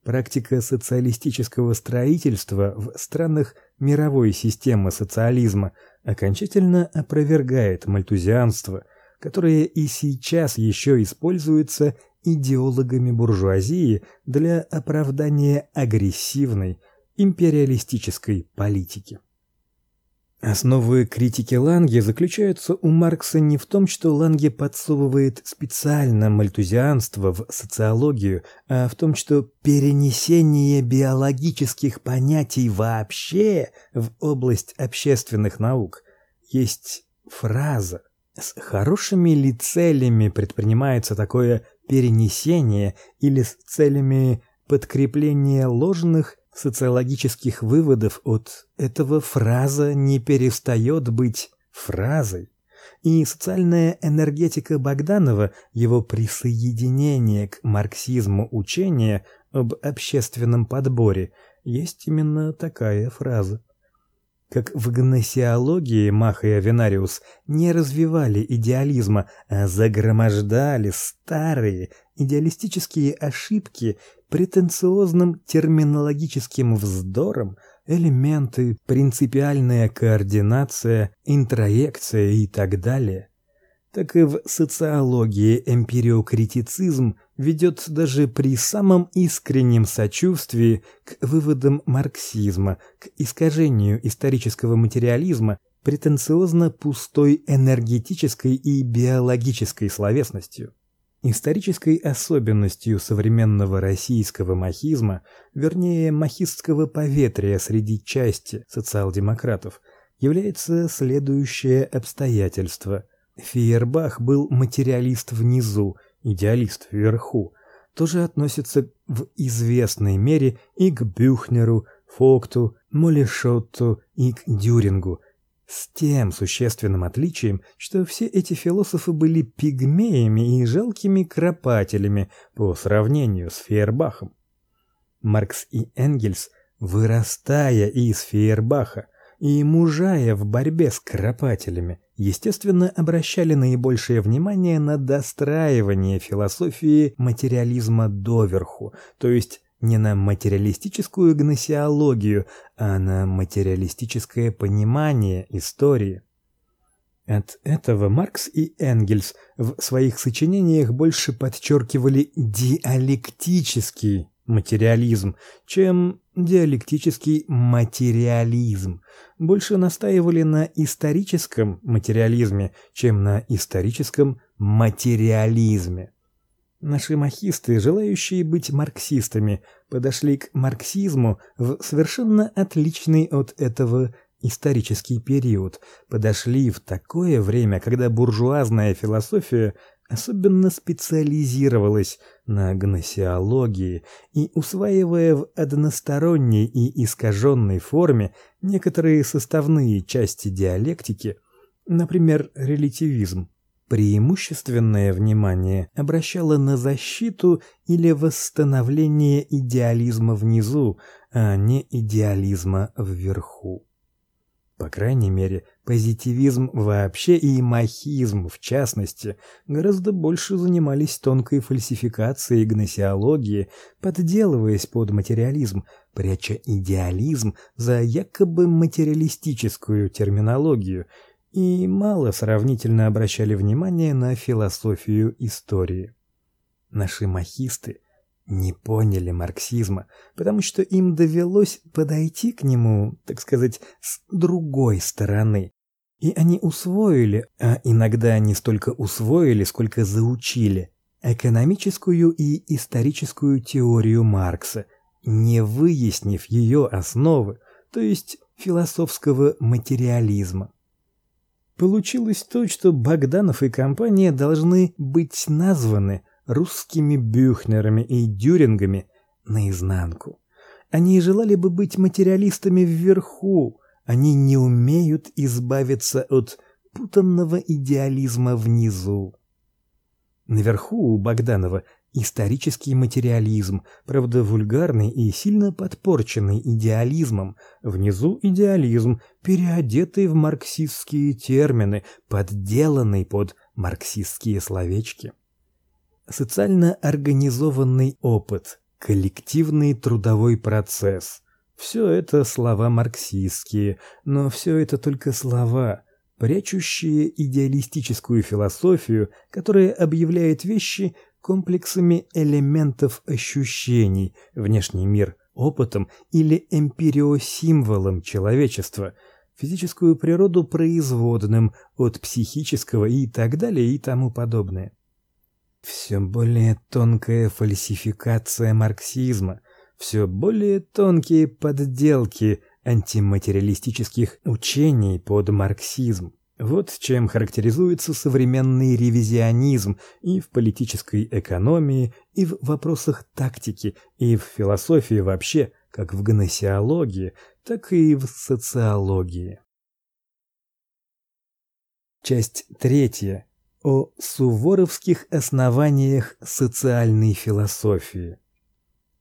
Speaker 1: Практика социалистического строительства в странах мировой системы социализма окончательно опровергает мальтузианство, которое и сейчас еще используется идеологами буржуазии для оправдания агрессивной империалистической политики. Основы критики Ланге заключаются у Маркса не в том, что Ланге подсовывает специально мальтузианство в социологию, а в том, что перенесение биологических понятий вообще в область общественных наук есть фраза. С хорошими ли целями предпринимается такое перенесение или с целями подкрепления ложных социологических выводов от этого фраза не перестает быть фразой. И социальная энергетика Богданова, его присоединение к марксизму учения об общественном подборе, есть именно такая фраза. Как в гносеологии Маха и Авенариус не развивали идеализма, а загромождали старые идеалистические ошибки претенциозным терминологическим вздором, элементы, принципиальная координация, интроекция и так далее, так и в социологии эмпириокритицизм ведет даже при самом искреннем сочувствии к выводам марксизма, к искажению исторического материализма претенциозно пустой энергетической и биологической словесностью. Исторической особенностью современного российского махизма, вернее махистского поветрия среди части социал-демократов, является следующее обстоятельство. Фейербах был материалист внизу, идеалист вверху. Тоже относится в известной мере и к Бюхнеру, Фокту, Молешотту и к Дюрингу, с тем существенным отличием, что все эти философы были пигмеями и жалкими кропателями по сравнению с Фейербахом. Маркс и Энгельс, вырастая из Фейербаха и мужая в борьбе с кропателями, естественно, обращали наибольшее внимание на достраивание философии материализма доверху, то есть не на материалистическую гносеологию, а на материалистическое понимание истории. От этого Маркс и Энгельс в своих сочинениях больше подчеркивали диалектический материализм, чем диалектический материализм. Больше настаивали на историческом материализме, чем на историческом материализме. Наши махисты, желающие быть марксистами, подошли к марксизму в совершенно отличный от этого исторический период, подошли в такое время, когда буржуазная философия особенно специализировалась на гносеологии и усваивая в односторонней и искаженной форме некоторые составные части диалектики, например, релятивизм. Преимущественное внимание обращало на защиту или восстановление идеализма внизу, а не идеализма вверху. По крайней мере, позитивизм вообще и махизм в частности гораздо больше занимались тонкой фальсификацией гносеологии, подделываясь под материализм, пряча идеализм за якобы материалистическую терминологию и мало сравнительно обращали внимание на философию истории. Наши махисты не поняли марксизма, потому что им довелось подойти к нему, так сказать, с другой стороны. И они усвоили, а иногда не столько усвоили, сколько заучили экономическую и историческую теорию Маркса, не выяснив ее основы, то есть философского материализма. Получилось то, что Богданов и компания должны быть названы русскими Бюхнерами и Дюрингами наизнанку. Они желали бы быть материалистами вверху, они не умеют избавиться от путанного идеализма внизу. Наверху у Богданова исторический материализм, правда вульгарный и сильно подпорченный идеализмом, внизу идеализм, переодетый в марксистские термины, подделанный под марксистские словечки. Социально организованный опыт, коллективный трудовой процесс все это слова марксистские, но все это только слова прячущие идеалистическую философию, которая объявляет вещи комплексами элементов ощущений, внешний мир опытом или эмпириосимволом человечества, физическую природу производным от психического и так далее и тому подобное. Все более тонкая фальсификация марксизма, все более тонкие подделки антиматериалистических учений под марксизм. Вот чем характеризуется современный ревизионизм и в политической экономии, и в вопросах тактики, и в философии вообще, как в гносеологии, так и в социологии. Часть третья. О суворовских основаниях социальной философии.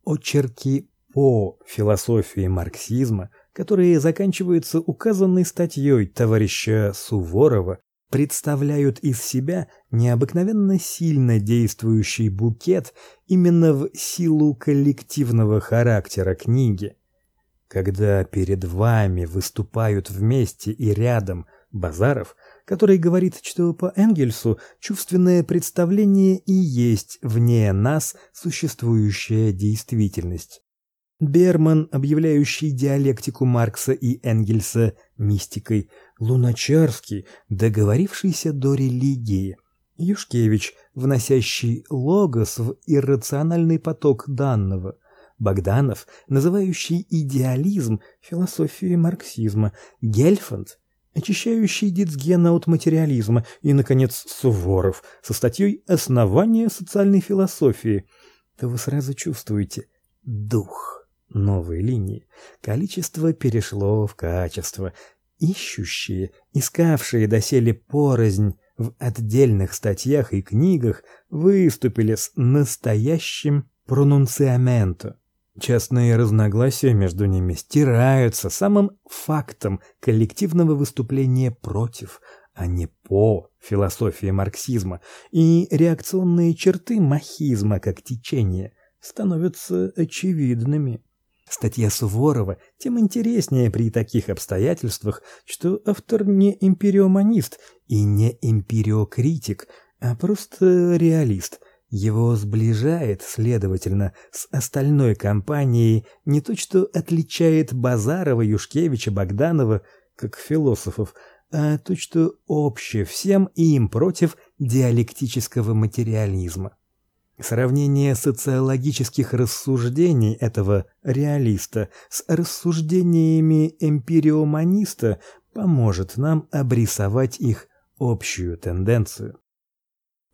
Speaker 1: Очерки по философии марксизма – которые заканчиваются указанной статьей товарища Суворова, представляют из себя необыкновенно сильно действующий букет именно в силу коллективного характера книги. Когда перед вами выступают вместе и рядом Базаров, который говорит, что по Энгельсу чувственное представление и есть вне нас существующая действительность. Берман, объявляющий диалектику Маркса и Энгельса мистикой, Луначарский, договорившийся до религии, Юшкевич, вносящий логос в иррациональный поток данного, Богданов, называющий идеализм философией марксизма, Гельфанд, очищающий Дицгена от материализма, и наконец Суворов со статьей Основание социальной философии. То вы сразу чувствуете дух новой линии, количество перешло в качество. Ищущие, искавшие доселе порознь в отдельных статьях и книгах выступили с настоящим пронунциаменто. Частные разногласия между ними стираются самым фактом коллективного выступления против, а не по философии марксизма, и реакционные черты махизма как течения становятся очевидными. Статья Суворова тем интереснее при таких обстоятельствах, что автор не империоманист и не империокритик, а просто реалист. Его сближает, следовательно, с остальной компанией не то, что отличает Базарова, Юшкевича, Богданова как философов, а то, что общее всем им против диалектического материализма. Сравнение социологических рассуждений этого реалиста с рассуждениями эмпириоманиста поможет нам обрисовать их общую тенденцию.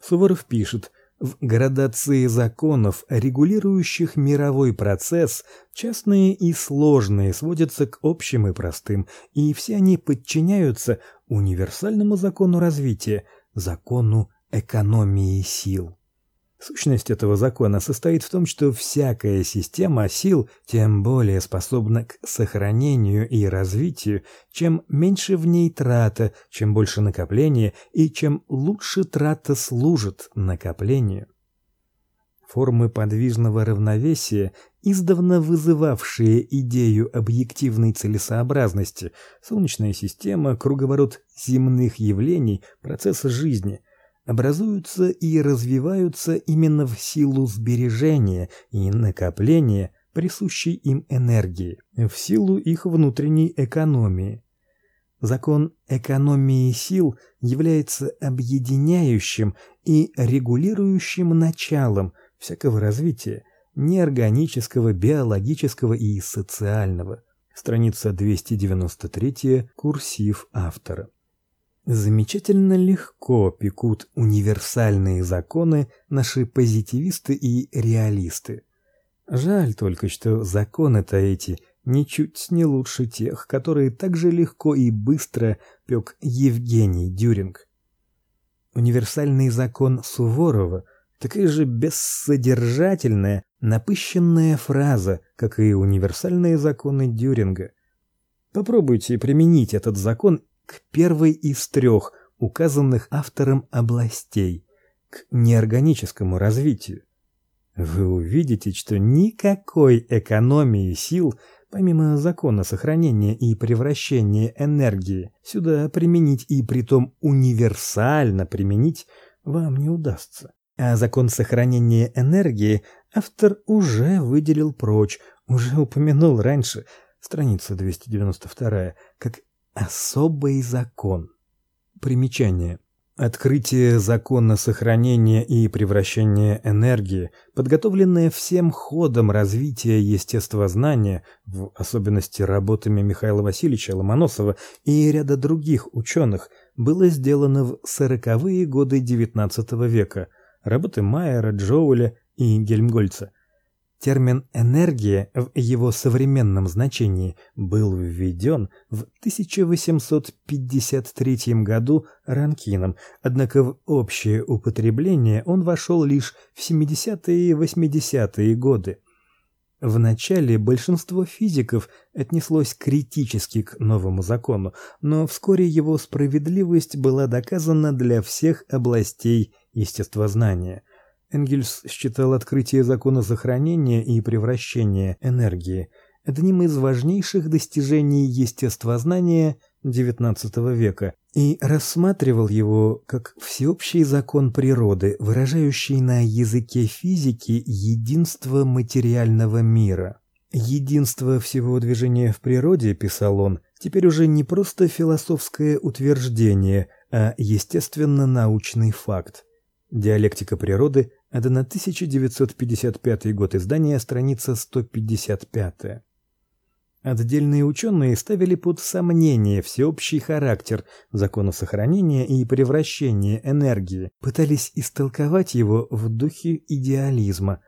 Speaker 1: Суворов пишет: в градации законов, регулирующих мировой процесс, частные и сложные сводятся к общим и простым, и все они подчиняются универсальному закону развития, закону экономии сил. Сущность этого закона состоит в том, что всякая система сил тем более способна к сохранению и развитию, чем меньше в ней трата, чем больше накопления и чем лучше трата служит накоплению. Формы подвижного равновесия, издавна вызывавшие идею объективной целесообразности, солнечная система, круговорот земных явлений, процессы жизни – образуются и развиваются именно в силу сбережения и накопления присущей им энергии, в силу их внутренней экономии. Закон экономии сил является объединяющим и регулирующим началом всякого развития, неорганического, биологического и социального. Страница 293, курсив автора. Замечательно легко пекут универсальные законы наши позитивисты и реалисты. Жаль только, что законы-то эти ничуть не лучше тех, которые так же легко и быстро пек Евгений Дюринг. Универсальный закон Суворова такая же бессодержательная, напыщенная фраза, как и универсальные законы Дюринга. Попробуйте применить этот закон к первой из трех указанных автором областей к неорганическому развитию. Вы увидите, что никакой экономии сил, помимо закона сохранения и превращения энергии, сюда применить и притом универсально применить вам не удастся. А закон сохранения энергии автор уже выделил прочь, уже упомянул раньше, страница 292, как Особый закон. Примечание. Открытие закона сохранения и превращения энергии, подготовленное всем ходом развития естествознания, в особенности работами Михаила Васильевича Ломоносова и ряда других ученых, было сделано в сороковые годы XIX века. Работы Майера, Джоуля и Гельмгольца – Термин энергия в его современном значении был введен в 1853 году Ранкином, однако в общее употребление он вошел лишь в 70-е и 80-е годы. В начале большинство физиков отнеслось критически к новому закону, но вскоре его справедливость была доказана для всех областей естествознания – Энгельс считал открытие закона сохранения и превращения энергии одним из важнейших достижений естествознания XIX века и рассматривал его как всеобщий закон природы, выражающий на языке физики единство материального мира. Единство всего движения в природе, писал он, теперь уже не просто философское утверждение, а естественно-научный факт. Диалектика природы 1955 год издания, страница 155. Отдельные ученые ставили под сомнение всеобщий характер закона сохранения и превращения энергии, пытались истолковать его в духе идеализма.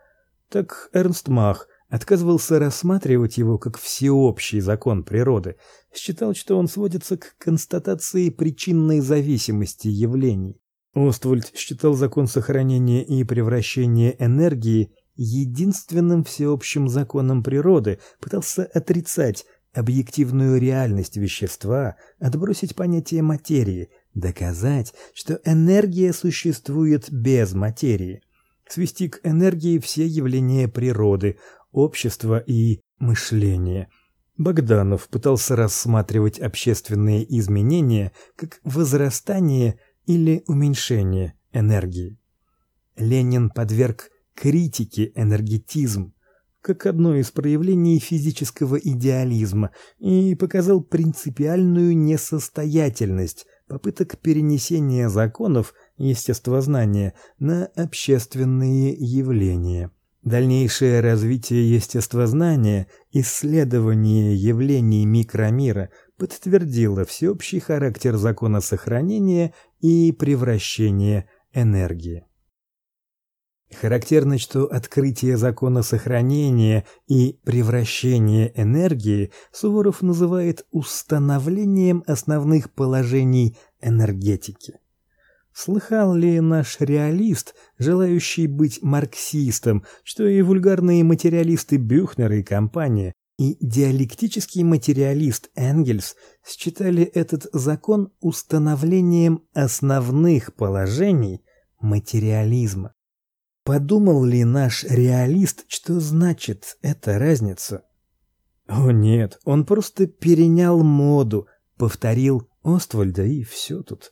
Speaker 1: Так Эрнст Мах отказывался рассматривать его как всеобщий закон природы, считал, что он сводится к констатации причинной зависимости явлений. Оствальд считал закон сохранения и превращения энергии единственным всеобщим законом природы, пытался отрицать объективную реальность вещества, отбросить понятие материи, доказать, что энергия существует без материи, свести к энергии все явления природы, общества и мышления. Богданов пытался рассматривать общественные изменения как возрастание или уменьшение энергии. Ленин подверг критике энергетизм как одно из проявлений физического идеализма и показал принципиальную несостоятельность попыток перенесения законов естествознания на общественные явления. Дальнейшее развитие естествознания, исследование явлений микромира подтвердило всеобщий характер закона сохранения и превращения энергии. Характерно, что открытие закона сохранения и превращения энергии Суворов называет установлением основных положений энергетики. Слыхал ли наш реалист, желающий быть марксистом, что и вульгарные материалисты Бюхнер и компания, и диалектический материалист Энгельс считали этот закон установлением основных положений материализма? Подумал ли наш реалист, что значит эта разница? О нет, он просто перенял моду, повторил Оствальда и все тут.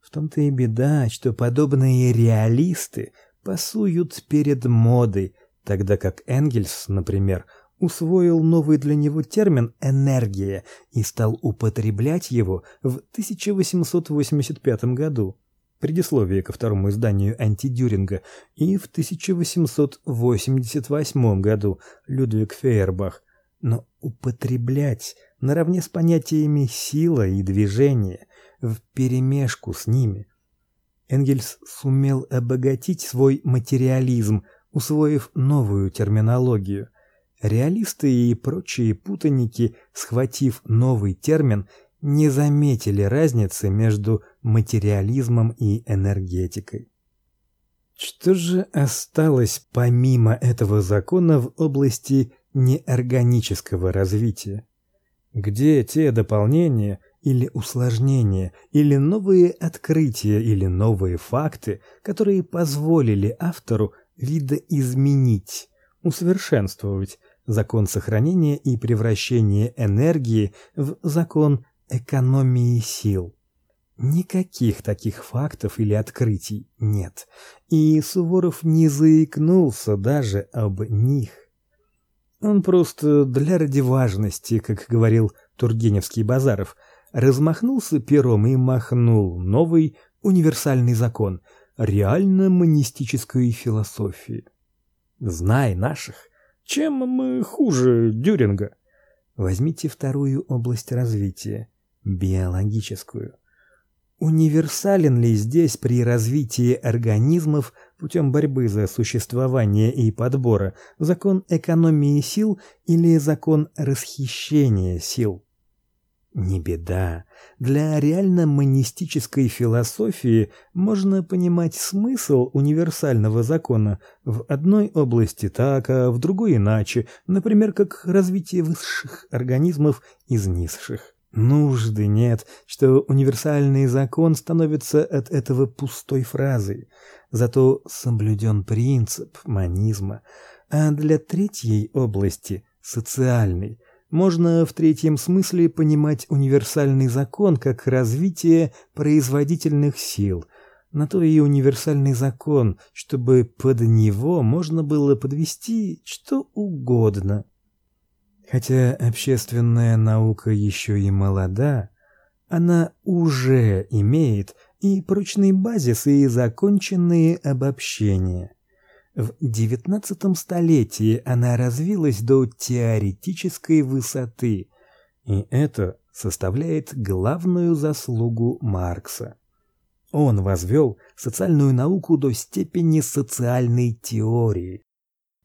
Speaker 1: В том-то и беда, что подобные реалисты пасуют перед модой, тогда как Энгельс, например, усвоил новый для него термин энергия и стал употреблять его в 1885 году предисловие ко второму изданию Антидюринга, и в 1888 году Людвиг Фейербах. Но употреблять наравне с понятиями сила и движение, вперемешку с ними. Энгельс сумел обогатить свой материализм, усвоив новую терминологию. Реалисты и прочие путаники, схватив новый термин, не заметили разницы между материализмом и энергетикой. Что же осталось помимо этого закона в области неорганического развития? Где те дополнения или усложнения, или новые открытия, или новые факты, которые позволили автору видоизменить, усовершенствовать закон сохранения и превращения энергии в закон экономии сил. Никаких таких фактов или открытий нет, и Суворов не заикнулся даже об них. Он просто для ради важности, как говорил Тургеневский Базаров, размахнулся пером и махнул новый универсальный закон реально монистической философии. Знай наших, чем мы хуже Дюринга? Возьмите вторую область развития биологическую. Универсален ли здесь при развитии организмов путем борьбы за существование и подбора закон экономии сил или закон расхищения сил? Не беда. Для реально монистической философии можно понимать смысл универсального закона в одной области так, а в другой иначе, например, как развитие высших организмов из низших. Нужды нет, что универсальный закон становится от этого пустой фразой. Зато соблюден принцип манизма. А для третьей области, социальной, можно в третьем смысле понимать универсальный закон как развитие производительных сил. На то и универсальный закон, чтобы под него можно было подвести что угодно. Хотя общественная наука еще и молода, она уже имеет и прочный базис, и законченные обобщения. В XIX столетии она развилась до теоретической высоты, и это составляет главную заслугу Маркса. Он возвел социальную науку до степени социальной теории.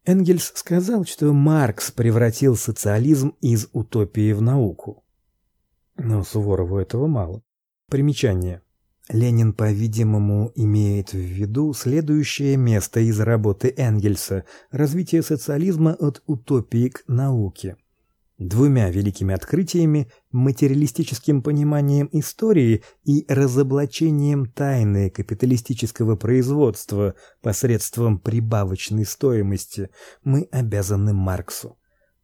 Speaker 1: Энгельс сказал, что Маркс превратил социализм из утопии в науку. Но Суворову этого мало. Примечание. Ленин, по-видимому, имеет в виду следующее место из работы Энгельса Развитие социализма от утопии к науке двумя великими открытиями, материалистическим пониманием истории и разоблачением тайны капиталистического производства посредством прибавочной стоимости, мы обязаны Марксу.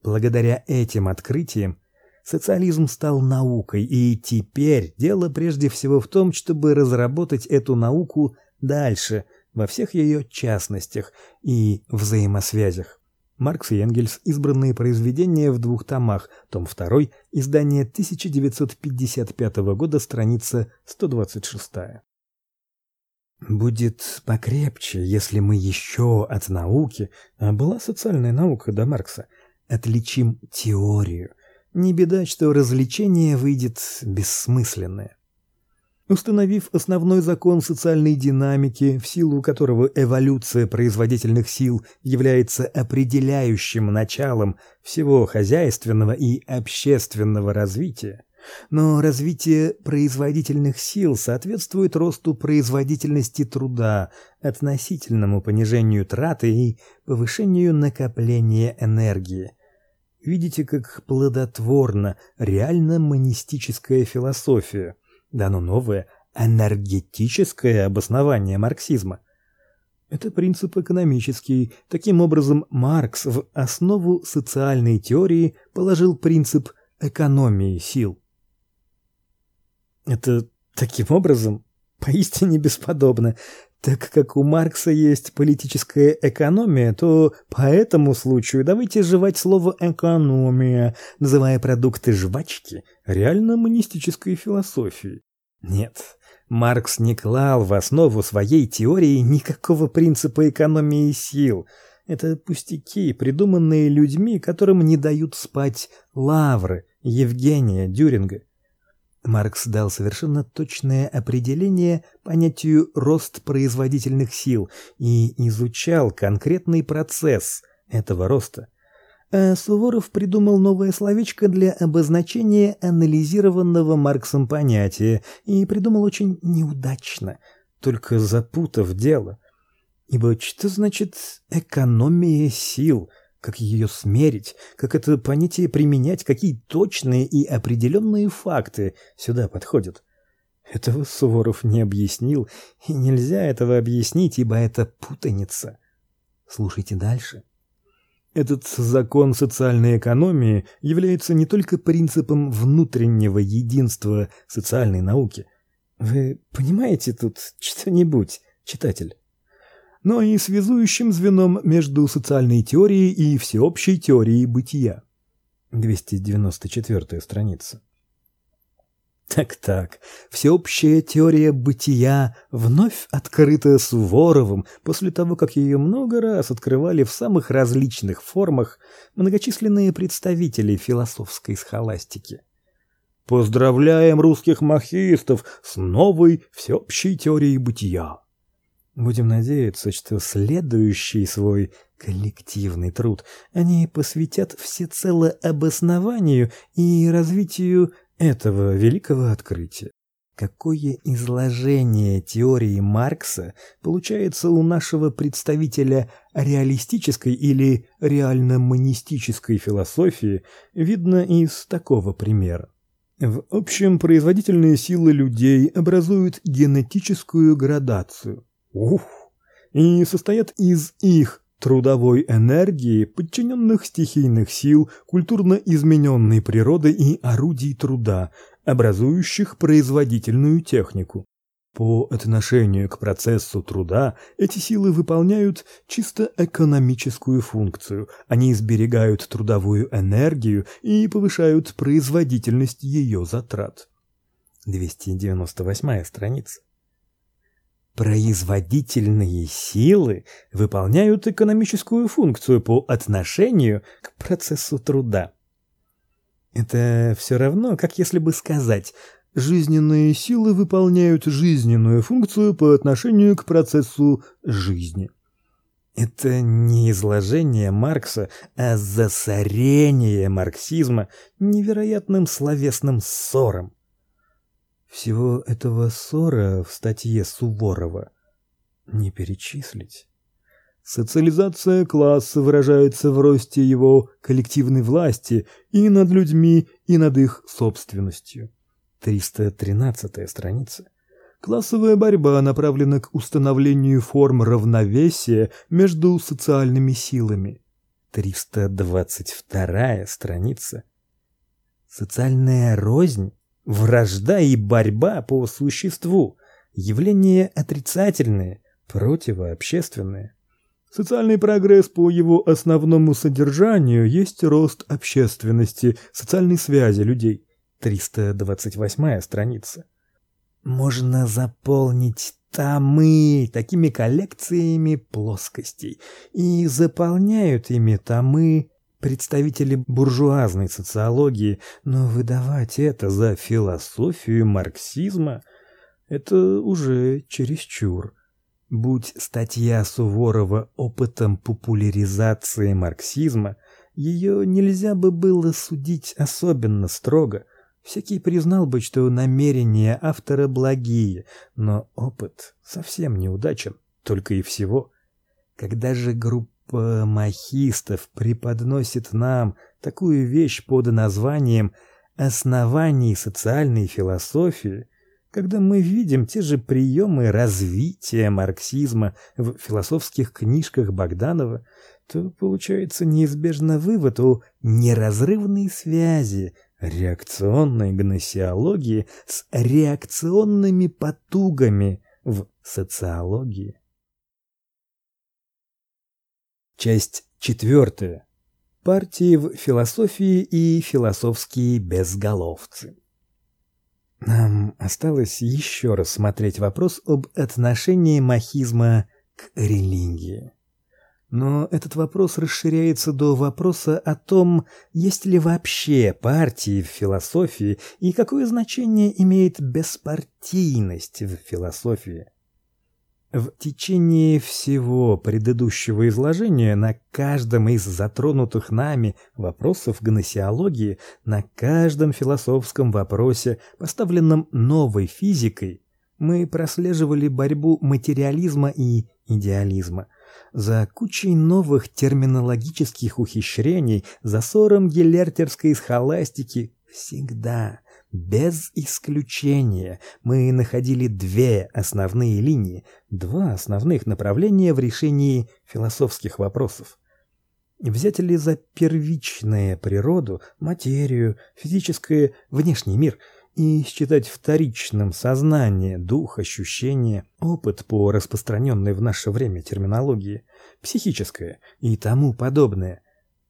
Speaker 1: Благодаря этим открытиям социализм стал наукой, и теперь дело прежде всего в том, чтобы разработать эту науку дальше во всех ее частностях и взаимосвязях. Маркс и Энгельс. Избранные произведения в двух томах. Том 2. Издание 1955 года, страница 126. Будет покрепче, если мы еще от науки, а была социальная наука до Маркса, отличим теорию. Не беда, что развлечение выйдет бессмысленное. установив основной закон социальной динамики, в силу которого эволюция производительных сил является определяющим началом всего хозяйственного и общественного развития. Но развитие производительных сил соответствует росту производительности труда, относительному понижению траты и повышению накопления энергии. Видите, как плодотворна реально монистическая философия, дано новое энергетическое обоснование марксизма. Это принцип экономический. Таким образом, Маркс в основу социальной теории положил принцип экономии сил. Это таким образом поистине бесподобно. Так как у Маркса есть политическая экономия, то по этому случаю давайте жевать слово экономия, называя продукты жвачки реально монистической философией. Нет, Маркс не клал в основу своей теории никакого принципа экономии сил. Это пустяки, придуманные людьми, которым не дают спать лавры Евгения Дюринга. Маркс дал совершенно точное определение понятию рост производительных сил и изучал конкретный процесс этого роста. А Суворов придумал новое словечко для обозначения анализированного Марксом понятия и придумал очень неудачно, только запутав дело. Ибо что значит экономия сил? Как ее смерить, как это понятие применять, какие точные и определенные факты сюда подходят. Этого Суворов не объяснил, и нельзя этого объяснить, ибо это путаница. Слушайте дальше. Этот закон социальной экономии является не только принципом внутреннего единства социальной науки. Вы понимаете тут что-нибудь, читатель? Но и связующим звеном между социальной теорией и всеобщей теорией бытия. 294 страница. Так-так, всеобщая теория бытия вновь открыта Суворовым после того, как ее много раз открывали в самых различных формах многочисленные представители философской схоластики. Поздравляем русских махистов с новой всеобщей теорией бытия. Будем надеяться, что следующий свой коллективный труд они посвятят всецело обоснованию и развитию этого великого открытия. Какое изложение теории Маркса получается у нашего представителя реалистической или реально-монистической философии, видно из такого примера. В общем, производительные силы людей образуют генетическую градацию – Ух! И состоят из их трудовой энергии, подчиненных стихийных сил, культурно измененной природы и орудий труда, образующих производительную технику. По отношению к процессу труда эти силы выполняют чисто экономическую функцию. Они сберегают трудовую энергию и повышают производительность ее затрат. 298 страница. Производительные силы выполняют экономическую функцию по отношению к процессу труда. Это все равно, как если бы сказать: жизненные силы выполняют жизненную функцию по отношению к процессу жизни. Это не изложение Маркса, а засорение марксизма невероятным словесным ссором. Всего этого ссора в статье Суворова не перечислить. Социализация класса выражается в росте его коллективной власти и над людьми, и над их собственностью. 313 страница. Классовая борьба направлена к установлению форм равновесия между социальными силами. 322 страница. Социальная рознь Вражда и борьба по существу явления отрицательные, противообщественные. Социальный прогресс по его основному содержанию есть рост общественности, социальной связи людей. 328 страница. Можно заполнить томы такими коллекциями плоскостей, и заполняют ими томы представители буржуазной социологии, но выдавать это за философию марксизма Это уже чересчур. Будь статья Суворова опытом популяризации марксизма, ее нельзя бы было судить особенно строго. Всякий признал бы, что намерения автора благие, но опыт совсем неудачен, только и всего. Когда же группа махистов преподносит нам такую вещь под названием «Оснований социальной философии», когда мы видим те же приемы развития марксизма в философских книжках Богданова, то получается неизбежно вывод о неразрывной связи реакционной гносеологии с реакционными потугами в социологии. Часть четвертая. Партии в философии и философские безголовцы. Нам осталось еще раз смотреть вопрос об отношении махизма к религии. Но этот вопрос расширяется до вопроса о том, есть ли вообще партии в философии и какое значение имеет беспартийность в философии. В течение всего предыдущего изложения на каждом из затронутых нами вопросов гносеологии, на каждом философском вопросе, поставленном новой физикой, мы прослеживали борьбу материализма и идеализма – за кучей новых терминологических ухищрений, за ссором гелертерской схоластики всегда, без исключения, мы находили две основные линии, два основных направления в решении философских вопросов. Взять ли за первичное природу, материю, физическое, внешний мир – и считать вторичным сознание, дух, ощущение, опыт по распространенной в наше время терминологии, психическое и тому подобное.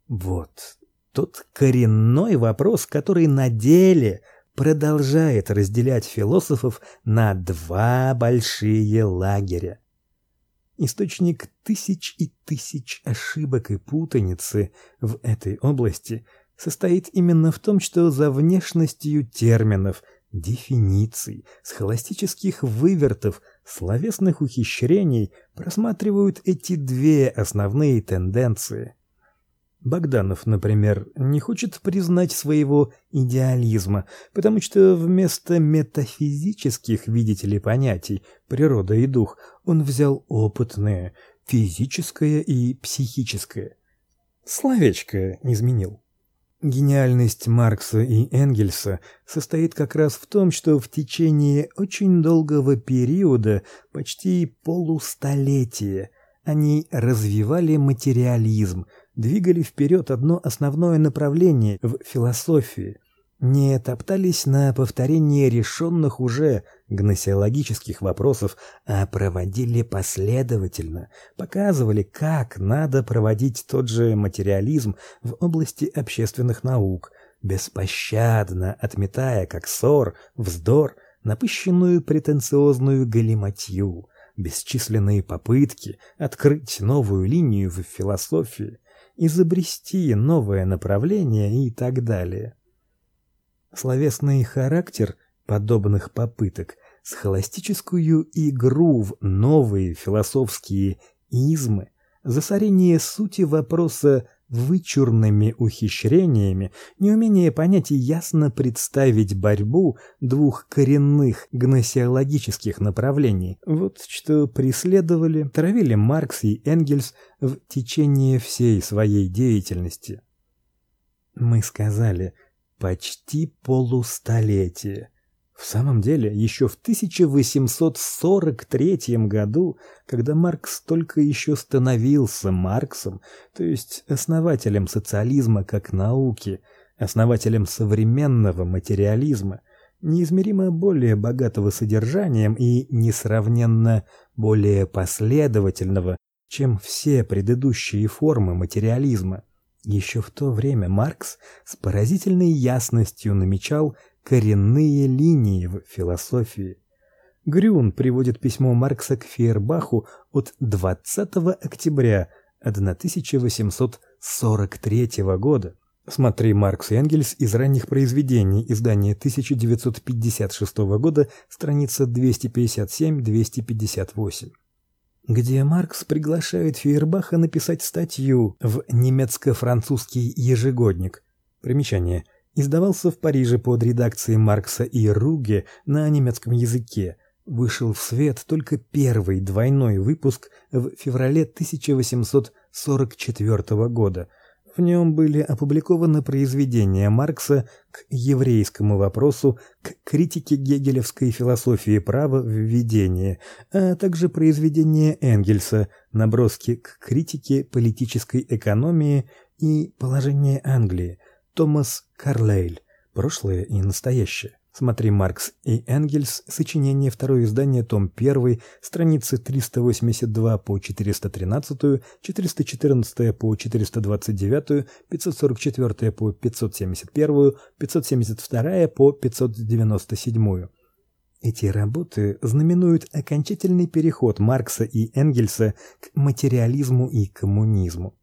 Speaker 1: Вот тот коренной вопрос, который на деле продолжает разделять философов на два большие лагеря. Источник тысяч и тысяч ошибок и путаницы в этой области – состоит именно в том, что за внешностью терминов, дефиниций, схоластических вывертов, словесных ухищрений просматривают эти две основные тенденции. Богданов, например, не хочет признать своего идеализма, потому что вместо метафизических, видите ли, понятий природа и дух, он взял опытное, физическое и психическое. Словечко изменил. Гениальность Маркса и Энгельса состоит как раз в том, что в течение очень долгого периода, почти полустолетия, они развивали материализм, двигали вперед одно основное направление в философии – не топтались на повторение решенных уже гносеологических вопросов, а проводили последовательно, показывали, как надо проводить тот же материализм в области общественных наук, беспощадно отметая как ссор, вздор, напыщенную претенциозную галиматью, бесчисленные попытки открыть новую линию в философии, изобрести новое направление и так далее. Словесный характер подобных попыток, схоластическую игру в новые философские измы, засорение сути вопроса вычурными ухищрениями, неумение понять и ясно представить борьбу двух коренных гносеологических направлений. Вот что преследовали, травили Маркс и Энгельс в течение всей своей деятельности. Мы сказали, Почти полустолетие. В самом деле, еще в 1843 году, когда Маркс только еще становился Марксом, то есть основателем социализма как науки, основателем современного материализма, неизмеримо более богатого содержанием и несравненно более последовательного, чем все предыдущие формы материализма. Еще в то время Маркс с поразительной ясностью намечал коренные линии в философии. Грюн приводит письмо Маркса к Фейербаху от 20 октября 1843 года. Смотри Маркс и Энгельс из ранних произведений, издание 1956 года, страница 257-258 где Маркс приглашает Фейербаха написать статью в немецко-французский ежегодник. Примечание. Издавался в Париже под редакцией Маркса и Руге на немецком языке. Вышел в свет только первый двойной выпуск в феврале 1844 года – в нем были опубликованы произведения Маркса к еврейскому вопросу, к критике гегелевской философии права введения, а также произведения Энгельса, наброски к критике политической экономии и положения Англии, Томас Карлейль, прошлое и настоящее. Смотри Маркс и Энгельс, сочинение, второе издание, том 1, страницы 382 по 413, 414 по 429, 544 по 571, 572 по 597. Эти работы знаменуют окончательный переход Маркса и Энгельса к материализму и коммунизму.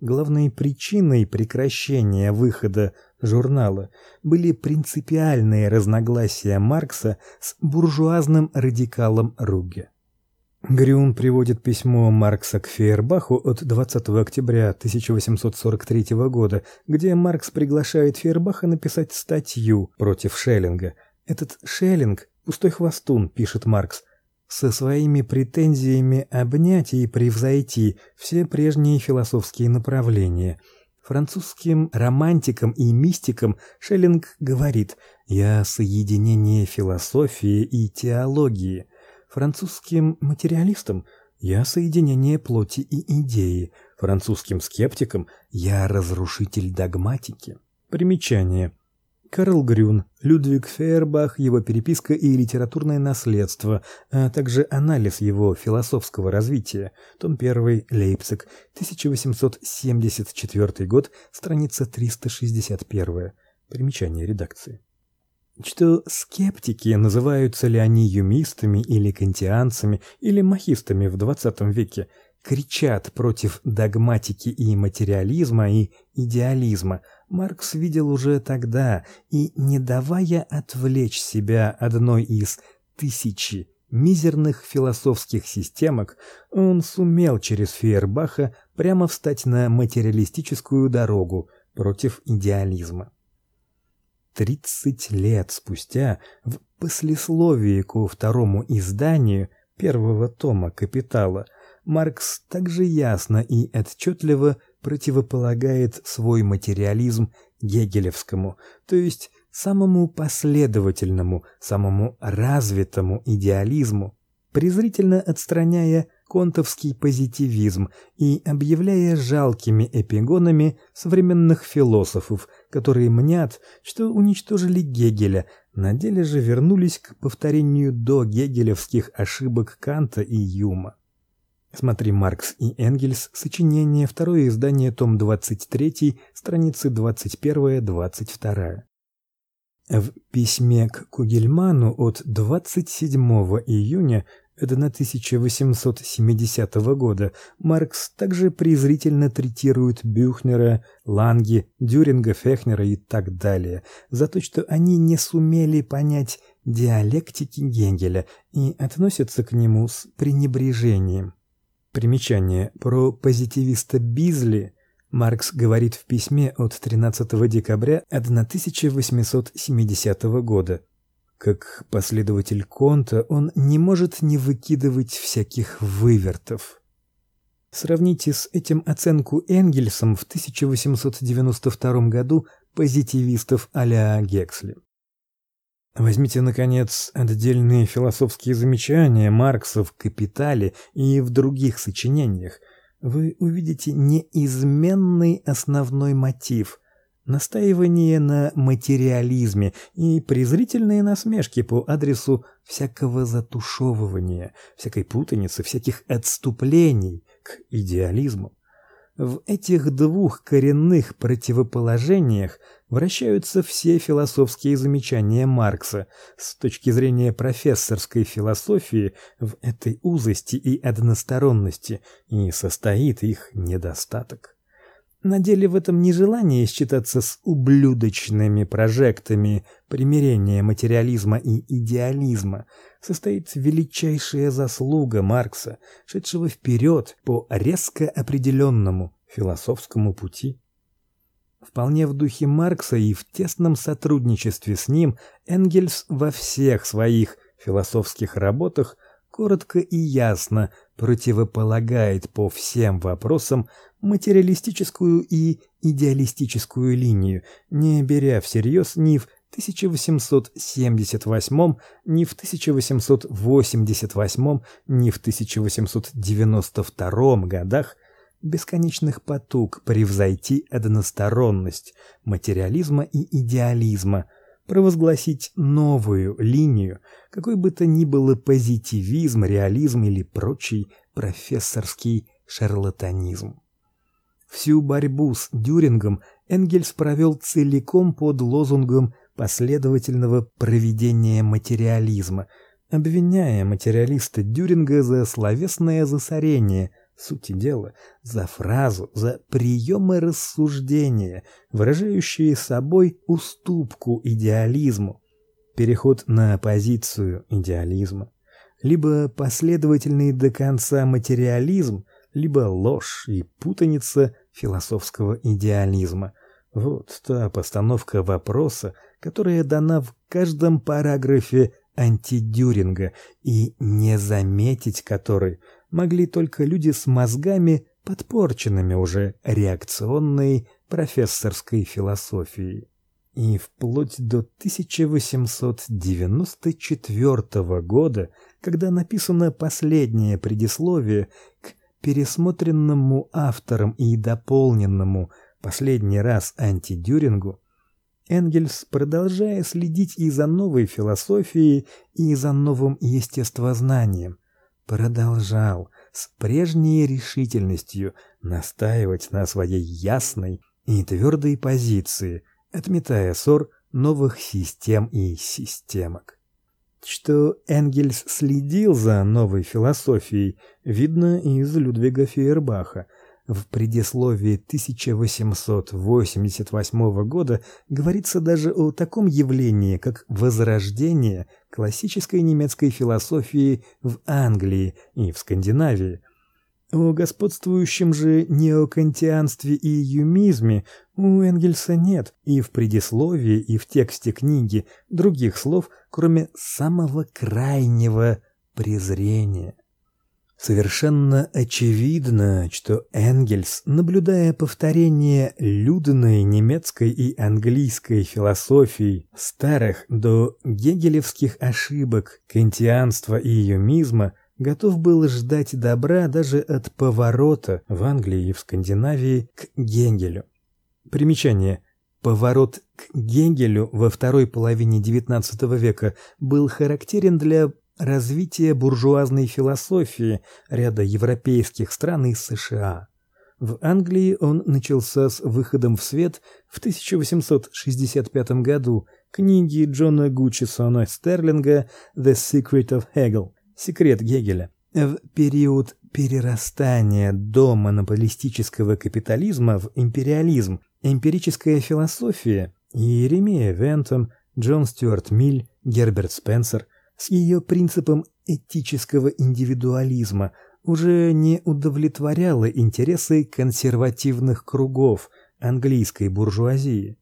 Speaker 1: Главной причиной прекращения выхода журнала были принципиальные разногласия Маркса с буржуазным радикалом Руге. Грюн приводит письмо Маркса к Фейербаху от 20 октября 1843 года, где Маркс приглашает Фейербаха написать статью против Шеллинга. Этот Шеллинг пустой хвостун, пишет Маркс, со своими претензиями обнять и превзойти все прежние философские направления. Французским романтикам и мистикам Шеллинг говорит: "Я соединение философии и теологии". Французским материалистам: "Я соединение плоти и идеи". Французским скептикам: "Я разрушитель догматики". Примечание: Карл Грюн, Людвиг Фейербах, его переписка и литературное наследство, а также анализ его философского развития. Том 1, Лейпциг, 1874 год, страница 361. Примечание редакции. Что скептики, называются ли они юмистами или кантианцами или махистами в XX веке, кричат против догматики и материализма и идеализма – Маркс видел уже тогда, и не давая отвлечь себя одной из тысячи мизерных философских системок, он сумел через Фейербаха прямо встать на материалистическую дорогу против идеализма. Тридцать лет спустя в послесловии ко второму изданию первого тома Капитала Маркс также ясно и отчетливо противополагает свой материализм гегелевскому, то есть самому последовательному, самому развитому идеализму, презрительно отстраняя контовский позитивизм и объявляя жалкими эпигонами современных философов, которые мнят, что уничтожили Гегеля, на деле же вернулись к повторению до гегелевских ошибок Канта и Юма. Смотри Маркс и Энгельс, сочинение, второе издание, том 23, страницы 21-22. В письме к Кугельману от 27 июня 1870 года Маркс также презрительно третирует Бюхнера, Ланги, Дюринга, Фехнера и так далее за то, что они не сумели понять диалектики Гегеля и относятся к нему с пренебрежением. Примечание. Про позитивиста Бизли Маркс говорит в письме от 13 декабря 1870 года. Как последователь Конта, он не может не выкидывать всяких вывертов. Сравните с этим оценку Энгельсом в 1892 году позитивистов а-ля Гексли. Возьмите, наконец, отдельные философские замечания Маркса в «Капитале» и в других сочинениях. Вы увидите неизменный основной мотив – настаивание на материализме и презрительные насмешки по адресу всякого затушевывания, всякой путаницы, всяких отступлений к идеализму. В этих двух коренных противоположениях вращаются все философские замечания Маркса. С точки зрения профессорской философии в этой узости и односторонности и состоит их недостаток. На деле в этом нежелании считаться с ублюдочными прожектами примирения материализма и идеализма состоит величайшая заслуга Маркса, шедшего вперед по резко определенному философскому пути. Вполне в духе Маркса и в тесном сотрудничестве с ним Энгельс во всех своих философских работах коротко и ясно противополагает по всем вопросам материалистическую и идеалистическую линию, не беря всерьез ни в 1878, ни в 1888, ни в 1892 годах бесконечных потуг превзойти односторонность материализма и идеализма, провозгласить новую линию, какой бы то ни было позитивизм, реализм или прочий профессорский шарлатанизм. Всю борьбу с Дюрингом Энгельс провел целиком под лозунгом последовательного проведения материализма, обвиняя материалиста Дюринга за словесное засорение сути дела, за фразу, за приемы рассуждения, выражающие собой уступку идеализму, переход на позицию идеализма, либо последовательный до конца материализм, либо ложь и путаница философского идеализма. Вот та постановка вопроса, которая дана в каждом параграфе антидюринга и не заметить которой могли только люди с мозгами, подпорченными уже реакционной профессорской философией. И вплоть до 1894 года, когда написано последнее предисловие к пересмотренному автором и дополненному последний раз антидюрингу, Энгельс, продолжая следить и за новой философией, и за новым естествознанием, продолжал с прежней решительностью настаивать на своей ясной и твердой позиции, отметая ссор новых систем и системок. Что Энгельс следил за новой философией, видно из Людвига Фейербаха – в предисловии 1888 года говорится даже о таком явлении, как возрождение классической немецкой философии в Англии и в Скандинавии. О господствующем же неокантианстве и юмизме у Энгельса нет и в предисловии, и в тексте книги других слов, кроме самого крайнего презрения. Совершенно очевидно, что Энгельс, наблюдая повторение людной немецкой и английской философий старых до гегелевских ошибок кантианства и юмизма, готов был ждать добра даже от поворота в Англии и в Скандинавии к Гегелю. Примечание: Поворот к Гегелю во второй половине XIX века был характерен для развитие буржуазной философии ряда европейских стран и США. В Англии он начался с выходом в свет в 1865 году книги Джона Гуччисона Стерлинга The Secret of Hegel Секрет Гегеля. В период перерастания до монополистического капитализма в империализм эмпирическая философия Иеремия Вентом, Джон Стюарт Миль, Герберт Спенсер – с ее принципом этического индивидуализма уже не удовлетворяла интересы консервативных кругов английской буржуазии.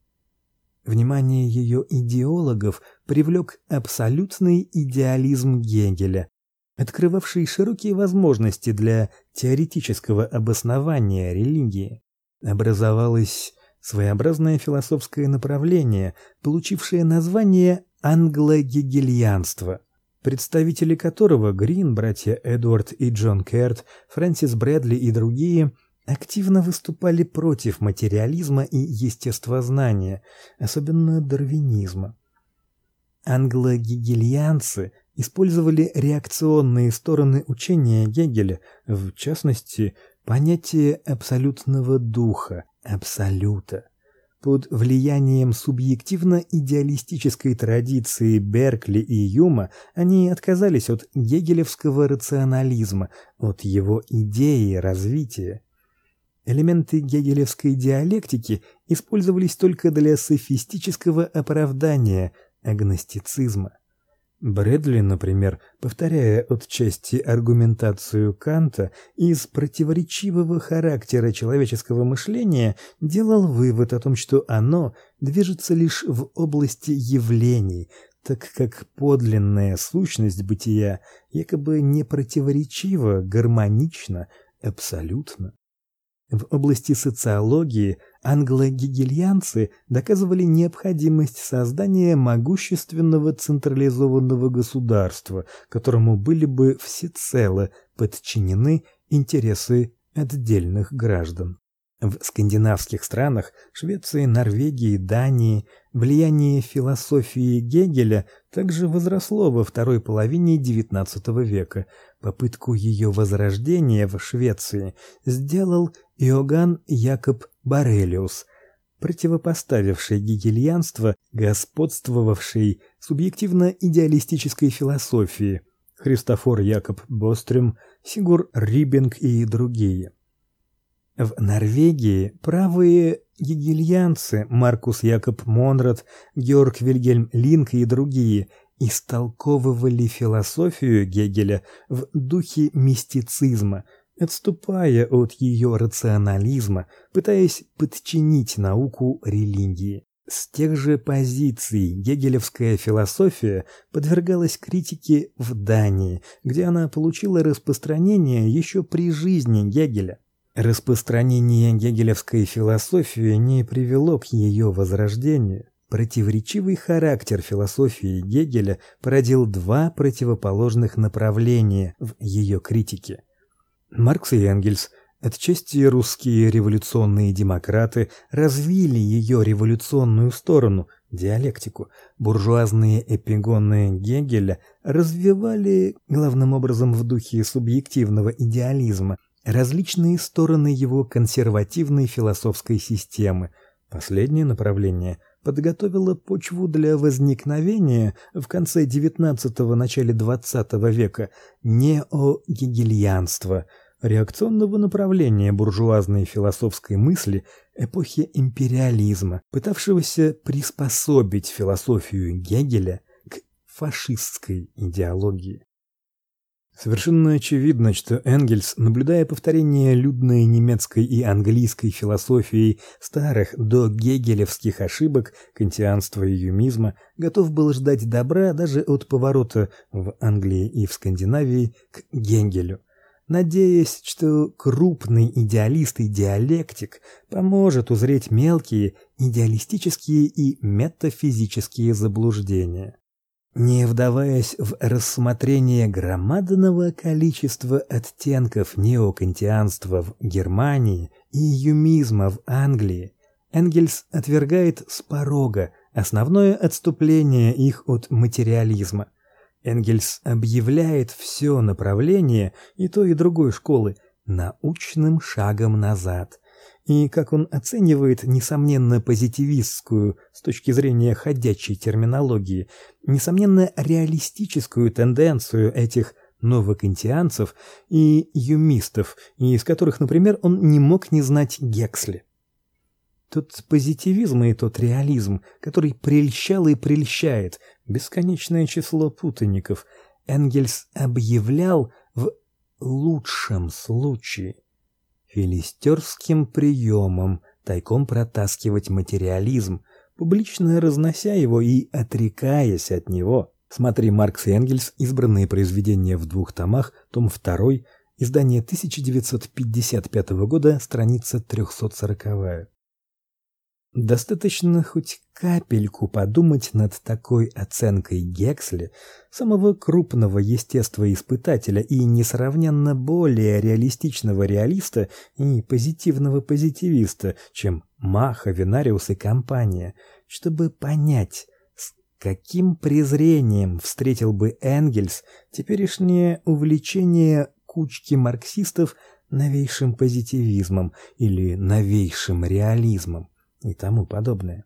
Speaker 1: Внимание ее идеологов привлек абсолютный идеализм Гегеля, открывавший широкие возможности для теоретического обоснования религии. Образовалось своеобразное философское направление, получившее название англо-гегельянство представители которого Грин, братья Эдвард и Джон Керт, Фрэнсис Брэдли и другие активно выступали против материализма и естествознания, особенно дарвинизма. Англо-гегельянцы использовали реакционные стороны учения Гегеля, в частности, понятие абсолютного духа, абсолюта. Под влиянием субъективно-идеалистической традиции Беркли и Юма они отказались от гегелевского рационализма, от его идеи развития. Элементы гегелевской диалектики использовались только для софистического оправдания агностицизма. Брэдли, например, повторяя отчасти аргументацию Канта из противоречивого характера человеческого мышления, делал вывод о том, что оно движется лишь в области явлений, так как подлинная сущность бытия якобы не противоречива, гармонична, абсолютно. В области социологии англо-гегельянцы доказывали необходимость создания могущественного централизованного государства, которому были бы всецело подчинены интересы отдельных граждан. В скандинавских странах Швеции, Норвегии, Дании влияние философии Гегеля также возросло во второй половине XIX века. Попытку ее возрождения в Швеции сделал Иоганн Якоб Барелиус, противопоставивший гегельянство господствовавшей субъективно-идеалистической философии. Христофор Якоб Бострем, Сигур Рибинг и другие. В Норвегии правые гегельянцы Маркус Якоб Монрад, Георг Вильгельм Линк и другие истолковывали философию Гегеля в духе мистицизма, отступая от ее рационализма, пытаясь подчинить науку религии. С тех же позиций гегелевская философия подвергалась критике в Дании, где она получила распространение еще при жизни Гегеля. Распространение гегелевской философии не привело к ее возрождению. Противоречивый характер философии Гегеля породил два противоположных направления в ее критике. Маркс и Энгельс, отчасти русские революционные демократы, развили ее революционную сторону, диалектику. Буржуазные эпигоны Гегеля развивали главным образом в духе субъективного идеализма различные стороны его консервативной философской системы. Последнее направление подготовило почву для возникновения в конце XIX – начале XX века неогегельянства, реакционного направления буржуазной философской мысли эпохи империализма, пытавшегося приспособить философию Гегеля к фашистской идеологии. Совершенно очевидно, что Энгельс, наблюдая повторение людной немецкой и английской философии старых до гегелевских ошибок кантианства и юмизма, готов был ждать добра даже от поворота в Англии и в Скандинавии к Гегелю, надеясь, что крупный идеалист и диалектик поможет узреть мелкие идеалистические и метафизические заблуждения не вдаваясь в рассмотрение громадного количества оттенков неокантианства в Германии и юмизма в Англии, Энгельс отвергает с порога основное отступление их от материализма. Энгельс объявляет все направление и той и другой школы научным шагом назад – и как он оценивает несомненно позитивистскую с точки зрения ходячей терминологии, несомненно реалистическую тенденцию этих новокантианцев и юмистов, из которых, например, он не мог не знать Гексли. Тот позитивизм и тот реализм, который прельщал и прельщает бесконечное число путаников, Энгельс объявлял в лучшем случае филистерским приемом тайком протаскивать материализм, публично разнося его и отрекаясь от него. Смотри Маркс и Энгельс. Избранные произведения в двух томах. Том 2. Издание 1955 года, страница 340. Достаточно хоть капельку подумать над такой оценкой Гексли, самого крупного естествоиспытателя и несравненно более реалистичного реалиста и позитивного позитивиста, чем Маха, Винариус и компания, чтобы понять, с каким презрением встретил бы Энгельс теперешнее увлечение кучки марксистов новейшим позитивизмом или новейшим реализмом и тому подобное.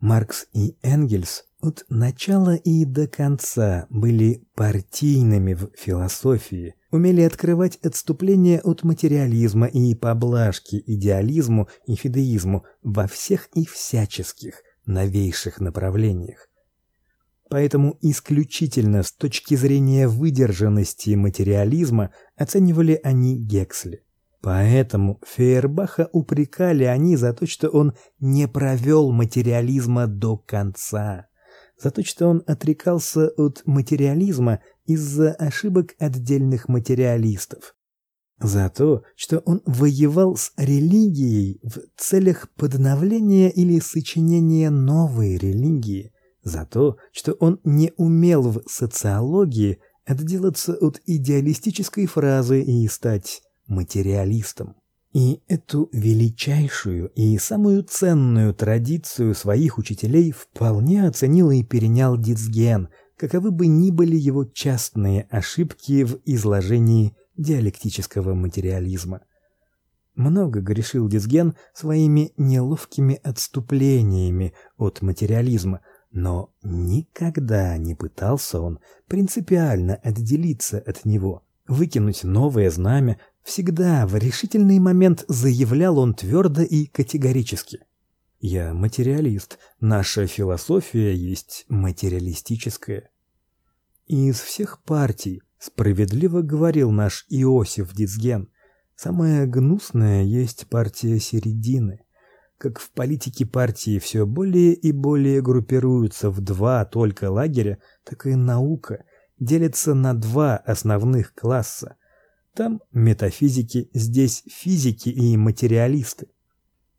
Speaker 1: Маркс и Энгельс от начала и до конца были партийными в философии, умели открывать отступления от материализма и поблажки идеализму и фидеизму во всех и всяческих новейших направлениях. Поэтому исключительно с точки зрения выдержанности материализма оценивали они Гексли. Поэтому Фейербаха упрекали они за то, что он не провел материализма до конца, за то, что он отрекался от материализма из-за ошибок отдельных материалистов, за то, что он воевал с религией в целях подновления или сочинения новой религии, за то, что он не умел в социологии отделаться от идеалистической фразы и стать материалистом. И эту величайшую и самую ценную традицию своих учителей вполне оценил и перенял Дицген, каковы бы ни были его частные ошибки в изложении диалектического материализма. Много грешил Дицген своими неловкими отступлениями от материализма, но никогда не пытался он принципиально отделиться от него, выкинуть новое знамя, Всегда в решительный момент заявлял он твердо и категорически: "Я материалист. Наша философия есть материалистическая". Из всех партий, справедливо говорил наш Иосиф Дицген, самая гнусная есть партия середины. Как в политике партии все более и более группируются в два только лагеря, так и наука делится на два основных класса там метафизики, здесь физики и материалисты.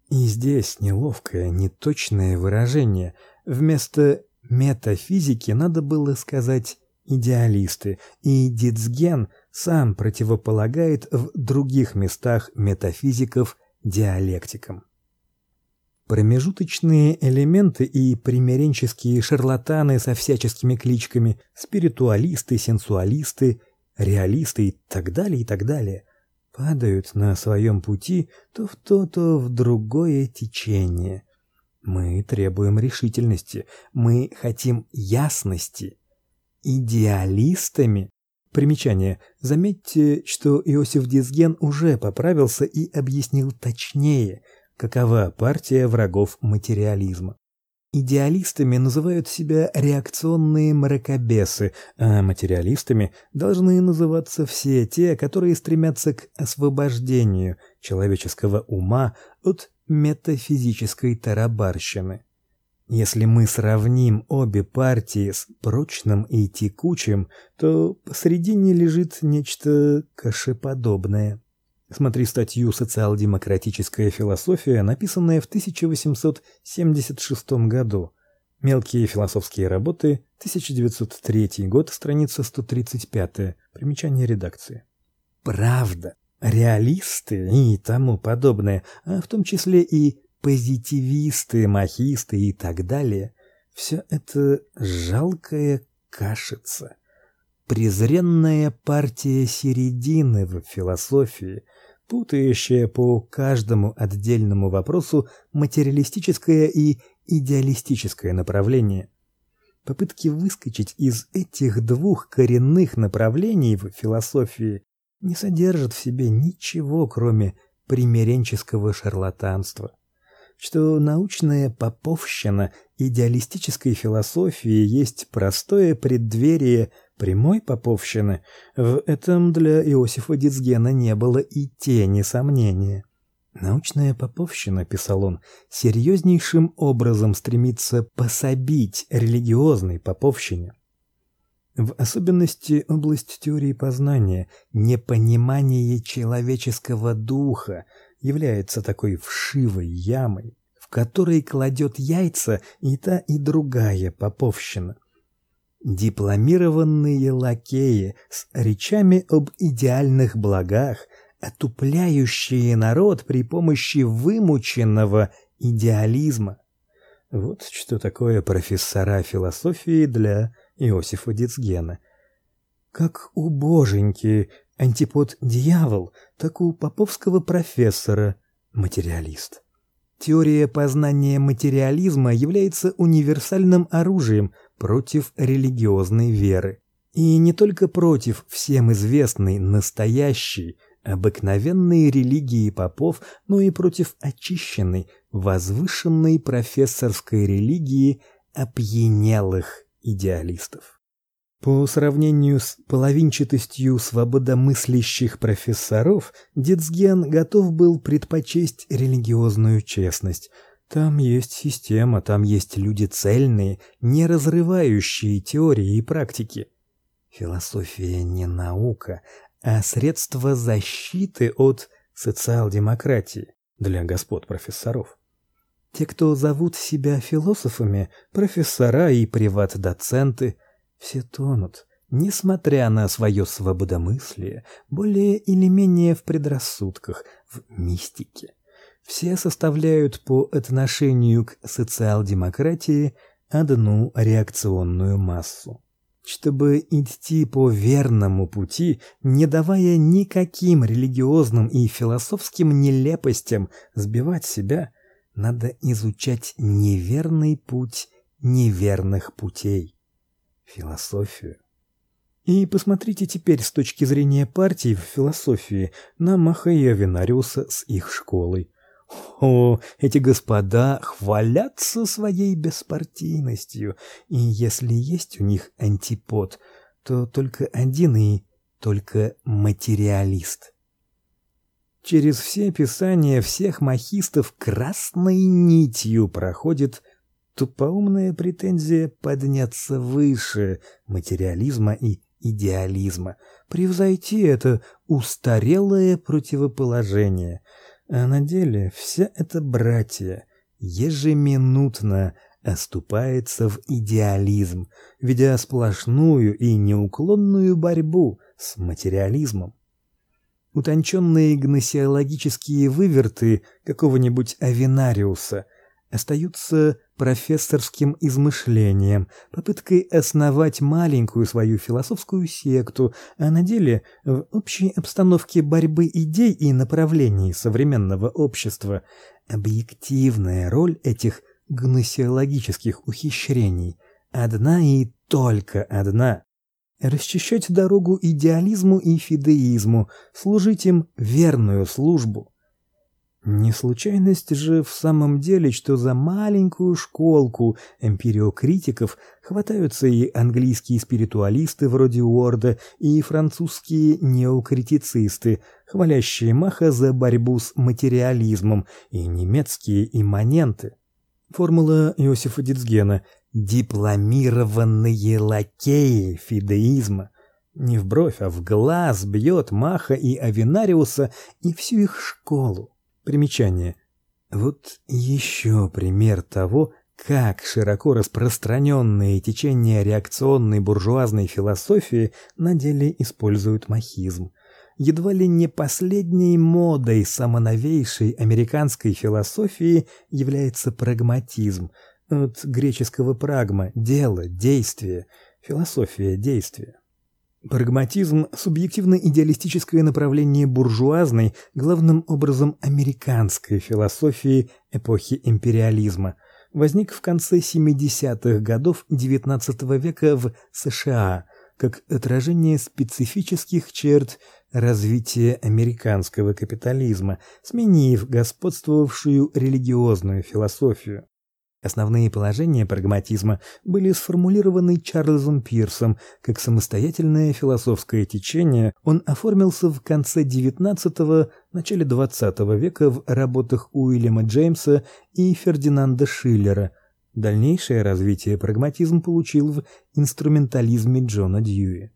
Speaker 1: И здесь неловкое, неточное выражение. Вместо метафизики надо было сказать идеалисты, и Дицген сам противополагает в других местах метафизиков диалектикам. Промежуточные элементы и примиренческие шарлатаны со всяческими кличками, спиритуалисты, сенсуалисты реалисты и так далее, и так далее, падают на своем пути то в то, то в другое течение. Мы требуем решительности, мы хотим ясности. Идеалистами Примечание. Заметьте, что Иосиф Дизген уже поправился и объяснил точнее, какова партия врагов материализма. Идеалистами называют себя реакционные мракобесы, а материалистами должны называться все те, которые стремятся к освобождению человеческого ума от метафизической тарабарщины. Если мы сравним обе партии с прочным и текучим, то посредине лежит нечто кашеподобное. Смотри статью «Социал-демократическая философия», написанная в 1876 году. Мелкие философские работы, 1903 год, страница 135, примечание редакции. Правда, реалисты и тому подобное, а в том числе и позитивисты, махисты и так далее, все это жалкая кашица презренная партия середины в философии, путающая по каждому отдельному вопросу материалистическое и идеалистическое направление. Попытки выскочить из этих двух коренных направлений в философии не содержат в себе ничего, кроме примиренческого шарлатанства. Что научная поповщина идеалистической философии есть простое преддверие прямой поповщины, в этом для Иосифа Дицгена не было и тени сомнения. Научная поповщина, писал он, серьезнейшим образом стремится пособить религиозной поповщине. В особенности область теории познания, непонимание человеческого духа является такой вшивой ямой, в которой кладет яйца и та, и другая поповщина – дипломированные лакеи с речами об идеальных благах, отупляющие народ при помощи вымученного идеализма. Вот что такое профессора философии для Иосифа Дицгена. Как у боженьки антипод дьявол, так у поповского профессора материалист. Теория познания материализма является универсальным оружием против религиозной веры. И не только против всем известной настоящей, обыкновенной религии попов, но и против очищенной, возвышенной профессорской религии опьянелых идеалистов. По сравнению с половинчатостью свободомыслящих профессоров, Дицген готов был предпочесть религиозную честность. Там есть система, там есть люди цельные, не разрывающие теории и практики. Философия не наука, а средство защиты от социал-демократии для господ профессоров. Те, кто зовут себя философами, профессора и приват-доценты – все тонут, несмотря на свое свободомыслие, более или менее в предрассудках, в мистике. Все составляют по отношению к социал-демократии одну реакционную массу. Чтобы идти по верному пути, не давая никаким религиозным и философским нелепостям сбивать себя, надо изучать неверный путь неверных путей философию. И посмотрите теперь с точки зрения партии в философии на Маха и Авенариуса с их школой. О, эти господа хвалятся своей беспартийностью, и если есть у них антипод, то только один и только материалист. Через все писания всех махистов красной нитью проходит тупоумная претензия подняться выше материализма и идеализма, превзойти это устарелое противоположение. А на деле вся эта братья ежеминутно оступается в идеализм, ведя сплошную и неуклонную борьбу с материализмом. Утонченные гносеологические выверты какого-нибудь Авенариуса – остаются профессорским измышлением, попыткой основать маленькую свою философскую секту, а на деле в общей обстановке борьбы идей и направлений современного общества объективная роль этих гносеологических ухищрений одна и только одна расчищать дорогу идеализму и фидеизму, служить им верную службу. Не случайность же в самом деле, что за маленькую школку эмпириокритиков хватаются и английские спиритуалисты вроде Уорда, и французские неокритицисты, хвалящие Маха за борьбу с материализмом, и немецкие имманенты. Формула Иосифа Дицгена «дипломированные лакеи фидеизма» не в бровь, а в глаз бьет Маха и Авинариуса и всю их школу. Примечание. Вот еще пример того, как широко распространенные течения реакционной буржуазной философии на деле используют махизм. Едва ли не последней модой самоновейшей американской философии является прагматизм, от греческого прагма дело, действие, философия действия. Прагматизм субъективно-идеалистическое направление буржуазной, главным образом американской философии эпохи империализма, возник в конце 70-х годов XIX века в США как отражение специфических черт развития американского капитализма, сменив господствовавшую религиозную философию. Основные положения прагматизма были сформулированы Чарльзом Пирсом как самостоятельное философское течение. Он оформился в конце XIX – начале XX века в работах Уильяма Джеймса и Фердинанда Шиллера. Дальнейшее развитие прагматизм получил в инструментализме Джона Дьюи.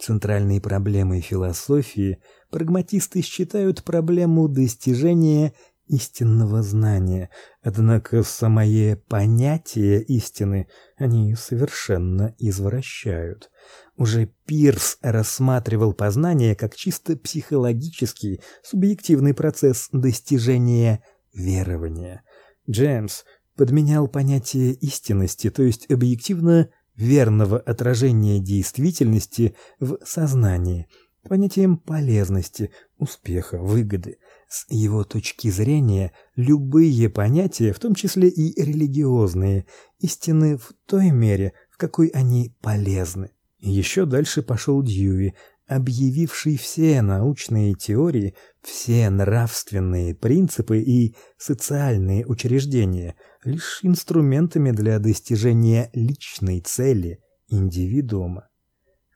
Speaker 1: Центральной проблемой философии прагматисты считают проблему достижения истинного знания, однако самое понятие истины они совершенно извращают. Уже Пирс рассматривал познание как чисто психологический, субъективный процесс достижения верования. Джеймс подменял понятие истинности, то есть объективно верного отражения действительности в сознании, понятием полезности, успеха, выгоды – с его точки зрения любые понятия, в том числе и религиозные, истинны в той мере, в какой они полезны. Еще дальше пошел Дьюи, объявивший все научные теории, все нравственные принципы и социальные учреждения лишь инструментами для достижения личной цели индивидуума.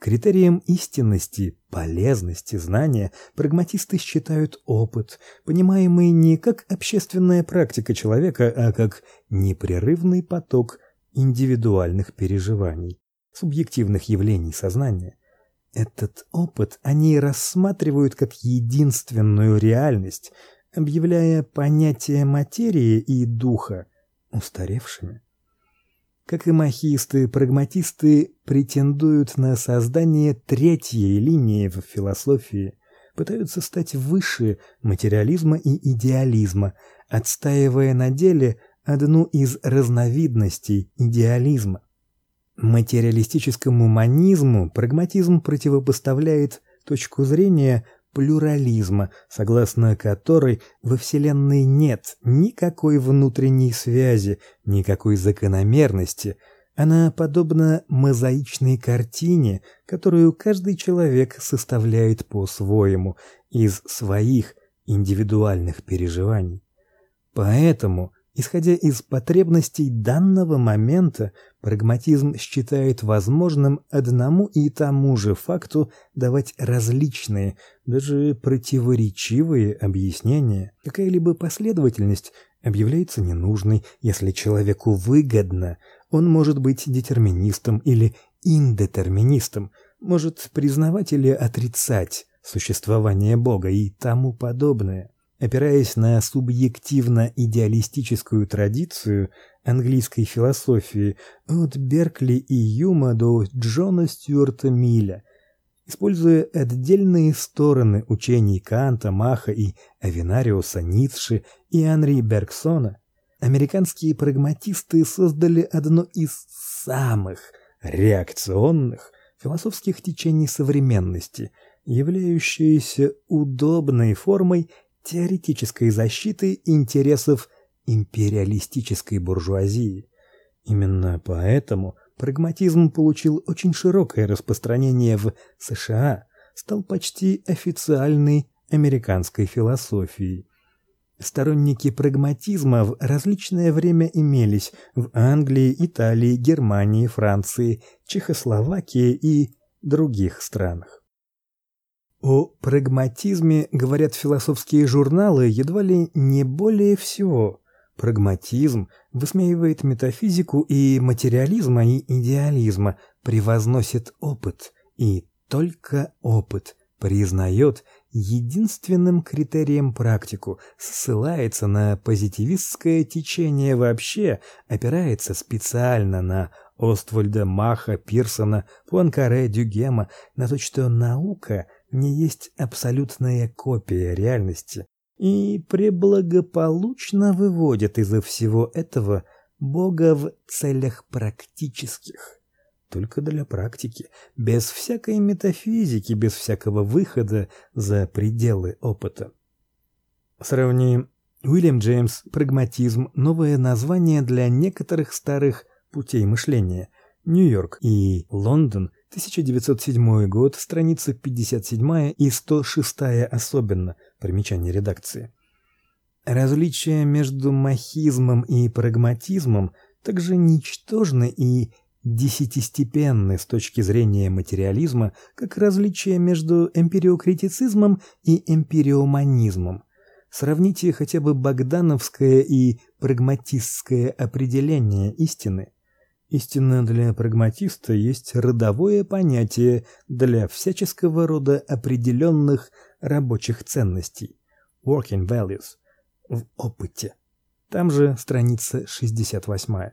Speaker 1: Критерием истинности, полезности знания прагматисты считают опыт, понимаемый не как общественная практика человека, а как непрерывный поток индивидуальных переживаний, субъективных явлений сознания. Этот опыт они рассматривают как единственную реальность, объявляя понятия материи и духа устаревшими. Как и махисты, прагматисты претендуют на создание третьей линии в философии, пытаются стать выше материализма и идеализма, отстаивая на деле одну из разновидностей идеализма. Материалистическому манизму прагматизм противопоставляет точку зрения плюрализма, согласно которой во вселенной нет никакой внутренней связи, никакой закономерности. Она подобна мозаичной картине, которую каждый человек составляет по-своему из своих индивидуальных переживаний. Поэтому Исходя из потребностей данного момента, прагматизм считает возможным одному и тому же факту давать различные, даже противоречивые объяснения. Какая-либо последовательность объявляется ненужной, если человеку выгодно. Он может быть детерминистом или индетерминистом, может признавать или отрицать существование Бога и тому подобное. Опираясь на субъективно-идеалистическую традицию английской философии от Беркли и Юма до Джона Стюарта Милля, используя отдельные стороны учений Канта, Маха и Авенариуса, Ницше и Анри Бергсона, американские прагматисты создали одно из самых реакционных философских течений современности, являющееся удобной формой теоретической защиты интересов империалистической буржуазии. Именно поэтому прагматизм получил очень широкое распространение в США, стал почти официальной американской философией. Сторонники прагматизма в различное время имелись в Англии, Италии, Германии, Франции, Чехословакии и других странах. О прагматизме говорят философские журналы едва ли не более всего. Прагматизм высмеивает метафизику и материализма и идеализма, превозносит опыт и только опыт признает единственным критерием практику, ссылается на позитивистское течение вообще, опирается специально на Оствальда Маха, Пирсона, Пуанкаре, Дюгема, на то, что наука не есть абсолютная копия реальности и преблагополучно выводит из всего этого Бога в целях практических. Только для практики, без всякой метафизики, без всякого выхода за пределы опыта. Сравни Уильям Джеймс Прагматизм новое название для некоторых старых путей мышления. Нью-Йорк и Лондон 1907 год, страница 57 и 106 особенно, примечание редакции. Различия между махизмом и прагматизмом также ничтожны и десятистепенны с точки зрения материализма, как различия между эмпириокритицизмом и эмпириоманизмом. Сравните хотя бы богдановское и прагматистское определение истины. Истина для прагматиста есть родовое понятие для всяческого рода определенных рабочих ценностей working values в опыте. Там же страница 68.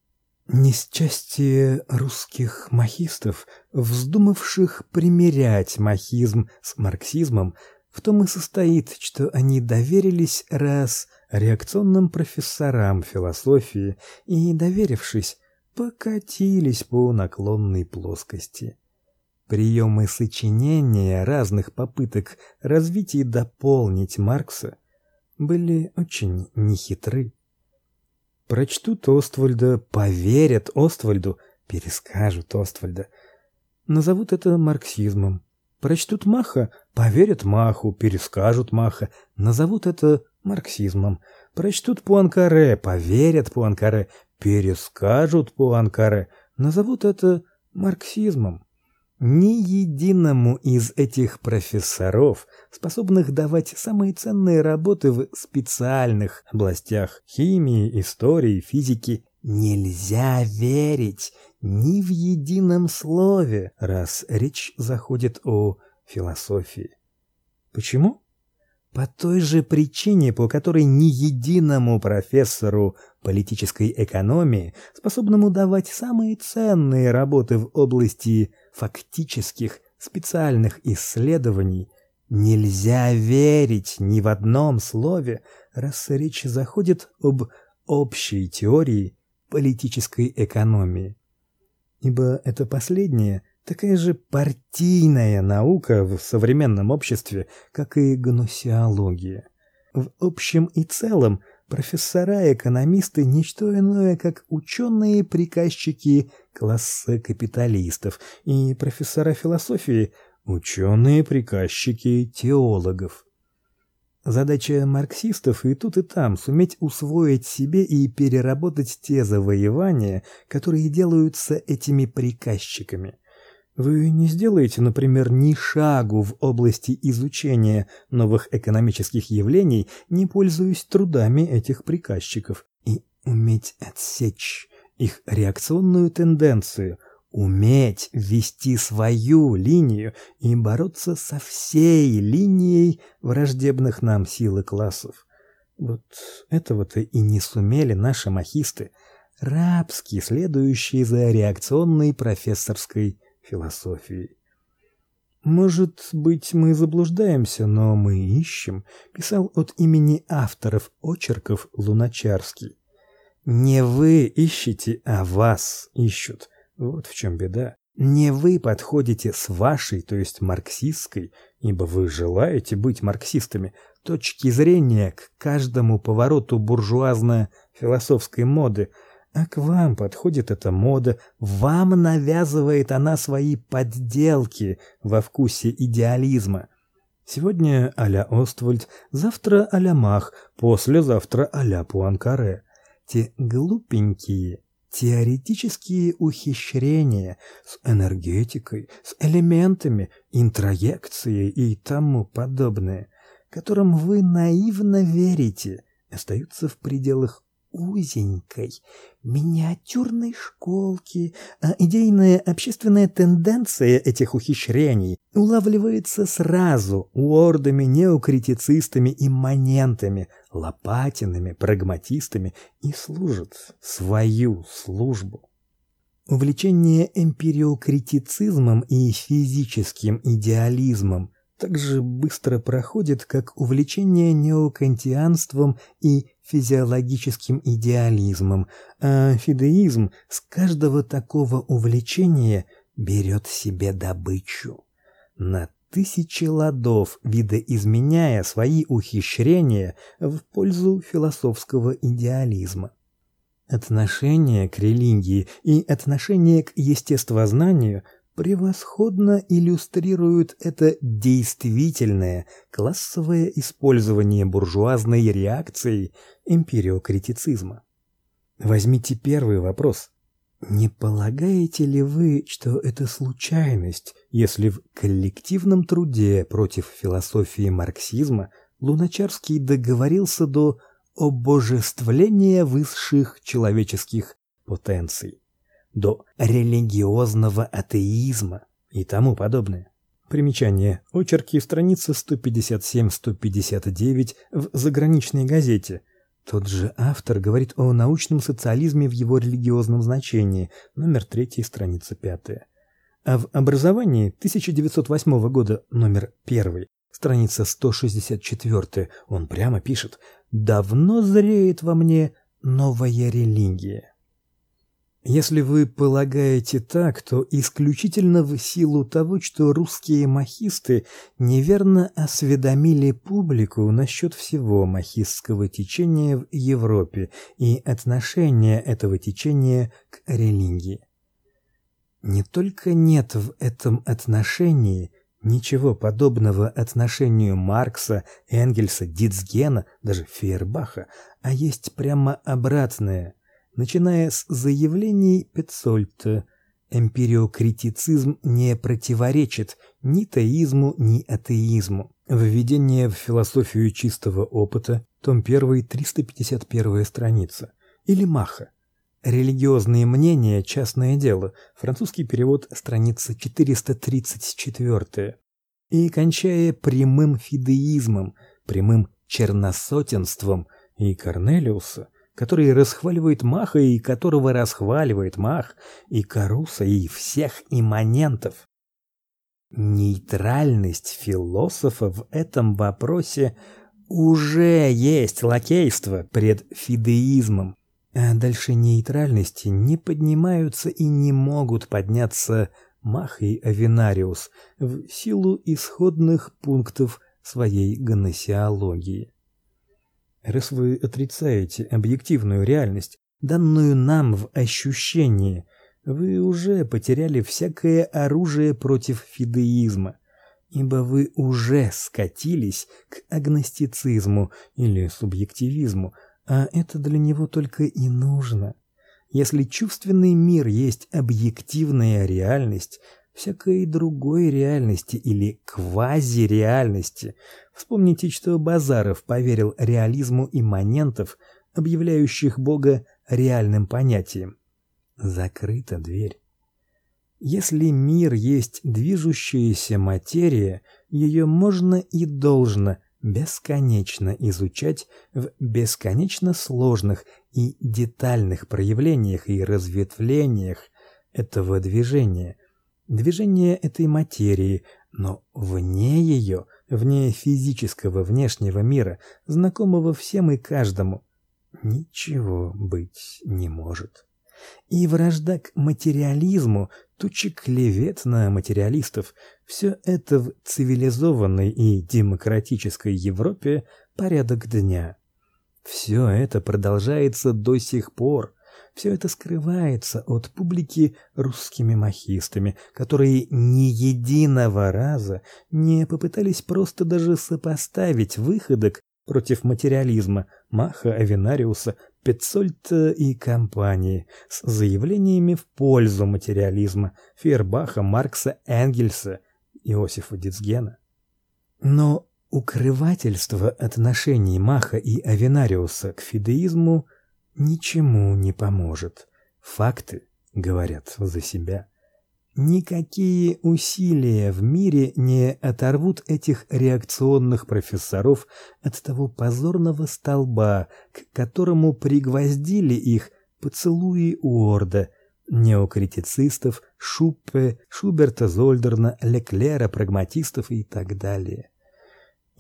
Speaker 1: Несчастье русских махистов, вздумавших примерять махизм с марксизмом, в том и состоит, что они доверились раз реакционным профессорам философии и, доверившись, покатились по наклонной плоскости. Приемы сочинения разных попыток развить и дополнить Маркса были очень нехитры. Прочтут Оствальда, поверят Оствальду, перескажут Оствальда. Назовут это марксизмом. Прочтут Маха, поверят Маху, перескажут Маха, назовут это марксизмом. Прочтут Пуанкаре, поверят Пуанкаре, перескажут Пуанкаре, назовут это марксизмом. Ни единому из этих профессоров, способных давать самые ценные работы в специальных областях химии, истории, физики, нельзя верить ни в едином слове, раз речь заходит о философии. Почему? По той же причине, по которой ни единому профессору политической экономии, способному давать самые ценные работы в области фактических специальных исследований, нельзя верить ни в одном слове, раз речь заходит об общей теории политической экономии. Ибо это последнее такая же партийная наука в современном обществе, как и гносеология. В общем и целом, профессора-экономисты не что иное, как ученые-приказчики класса капиталистов, и профессора философии – ученые-приказчики теологов. Задача марксистов и тут и там суметь усвоить себе и переработать те завоевания, которые делаются этими приказчиками. Вы не сделаете, например, ни шагу в области изучения новых экономических явлений, не пользуясь трудами этих приказчиков, и уметь отсечь их реакционную тенденцию, уметь вести свою линию и бороться со всей линией враждебных нам сил и классов. Вот этого-то и не сумели наши махисты, рабские, следующие за реакционной профессорской философией. Может быть, мы заблуждаемся, но мы ищем, писал от имени авторов очерков Луначарский. Не вы ищете, а вас ищут. Вот в чем беда. Не вы подходите с вашей, то есть марксистской, ибо вы желаете быть марксистами, точки зрения к каждому повороту буржуазно-философской моды, а к вам подходит эта мода, вам навязывает она свои подделки во вкусе идеализма. Сегодня а-ля Оствальд, завтра а-ля Мах, послезавтра а-ля Пуанкаре. Те глупенькие теоретические ухищрения с энергетикой, с элементами, интроекцией и тому подобное, которым вы наивно верите, остаются в пределах узенькой, миниатюрной школки, а идейная общественная тенденция этих ухищрений улавливается сразу уордами, неокритицистами, имманентами, лопатинами, прагматистами и служит свою службу. Увлечение эмпириокритицизмом и физическим идеализмом так же быстро проходит, как увлечение неокантианством и физиологическим идеализмом, а фидеизм с каждого такого увлечения берет себе добычу. На тысячи ладов, видоизменяя свои ухищрения в пользу философского идеализма. Отношение к религии и отношение к естествознанию – превосходно иллюстрируют это действительное классовое использование буржуазной реакции империокритицизма. Возьмите первый вопрос. Не полагаете ли вы, что это случайность, если в коллективном труде против философии марксизма Луначарский договорился до обожествления высших человеческих потенций? До религиозного атеизма и тому подобное. Примечание. Очерки страница 157-159 в заграничной газете. Тот же автор говорит о научном социализме в его религиозном значении. Номер 3, страница 5. А в образовании 1908 года, номер 1, страница 164, он прямо пишет: "Давно зреет во мне новая религия". Если вы полагаете так, то исключительно в силу того, что русские махисты неверно осведомили публику насчет всего махистского течения в Европе и отношения этого течения к религии. Не только нет в этом отношении ничего подобного отношению Маркса, Энгельса, Дитцгена, даже Фейербаха, а есть прямо обратное – начиная с заявлений Петцольта. Эмпириокритицизм не противоречит ни теизму, ни атеизму. Введение в философию чистого опыта, том 1, 351 страница. Или Маха. Религиозные мнения частное дело. Французский перевод, страница 434. И кончая прямым фидеизмом, прямым черносотенством и Корнелиуса – который расхваливает Маха и которого расхваливает Мах, и Каруса, и всех имманентов. Нейтральность философа в этом вопросе уже есть лакейство пред фидеизмом. А дальше нейтральности не поднимаются и не могут подняться Мах и Авинариус в силу исходных пунктов своей гносеологии. Раз вы отрицаете объективную реальность, данную нам в ощущении, вы уже потеряли всякое оружие против фидеизма, ибо вы уже скатились к агностицизму или субъективизму, а это для него только и нужно. Если чувственный мир есть объективная реальность, всякой другой реальности или квазиреальности. Вспомните, что Базаров поверил реализму имманентов, объявляющих Бога реальным понятием. Закрыта дверь. Если мир есть движущаяся материя, ее можно и должно бесконечно изучать в бесконечно сложных и детальных проявлениях и разветвлениях этого движения, движение этой материи, но вне ее, вне физического внешнего мира, знакомого всем и каждому, ничего быть не может. И вражда к материализму, тучи клевет на материалистов, все это в цивилизованной и демократической Европе порядок дня. Все это продолжается до сих пор, все это скрывается от публики русскими махистами, которые ни единого раза не попытались просто даже сопоставить выходок против материализма Маха, Авинариуса, Петцольта и компании с заявлениями в пользу материализма Фейербаха, Маркса, Энгельса, Иосифа Дицгена. Но укрывательство отношений Маха и Авинариуса к фидеизму – ничему не поможет. Факты говорят за себя. Никакие усилия в мире не оторвут этих реакционных профессоров от того позорного столба, к которому пригвоздили их поцелуи Уорда, неокритицистов, Шуппе, Шуберта Зольдерна, Леклера, прагматистов и так далее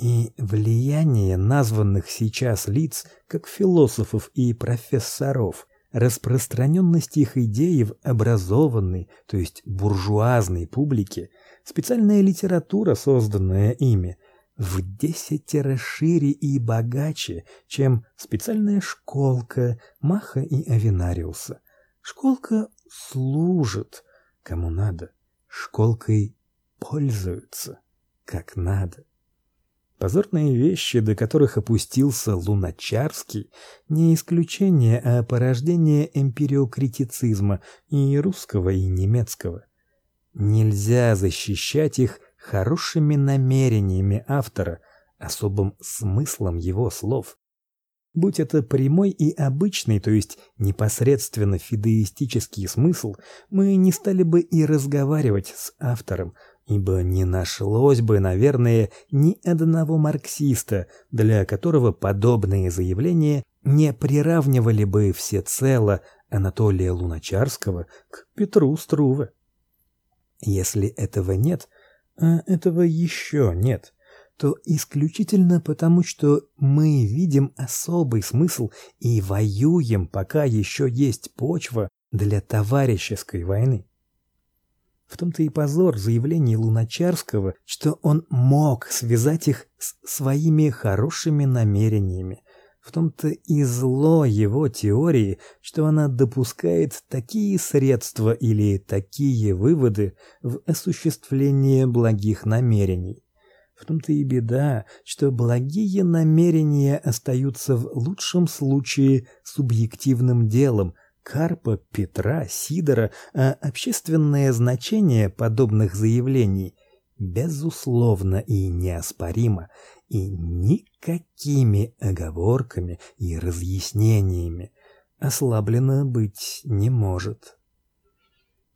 Speaker 1: и влияние названных сейчас лиц как философов и профессоров, распространенность их идей в образованной, то есть буржуазной публике, специальная литература, созданная ими, в десятеро шире и богаче, чем специальная школка Маха и Авинариуса. Школка служит кому надо, школкой пользуются как надо. Позорные вещи, до которых опустился Луначарский, не исключение, а порождение эмпириокритицизма и русского, и немецкого. Нельзя защищать их хорошими намерениями автора, особым смыслом его слов. Будь это прямой и обычный, то есть непосредственно фидеистический смысл, мы не стали бы и разговаривать с автором, ибо не нашлось бы, наверное, ни одного марксиста, для которого подобные заявления не приравнивали бы всецело Анатолия Луначарского к Петру Струве. Если этого нет, а этого еще нет, то исключительно потому, что мы видим особый смысл и воюем, пока еще есть почва для товарищеской войны. В том-то и позор заявлений Луначарского, что он мог связать их с своими хорошими намерениями. В том-то и зло его теории, что она допускает такие средства или такие выводы в осуществление благих намерений. В том-то и беда, что благие намерения остаются в лучшем случае субъективным делом, Карпа, Петра, Сидора, а общественное значение подобных заявлений безусловно и неоспоримо, и никакими оговорками и разъяснениями ослаблено быть не может.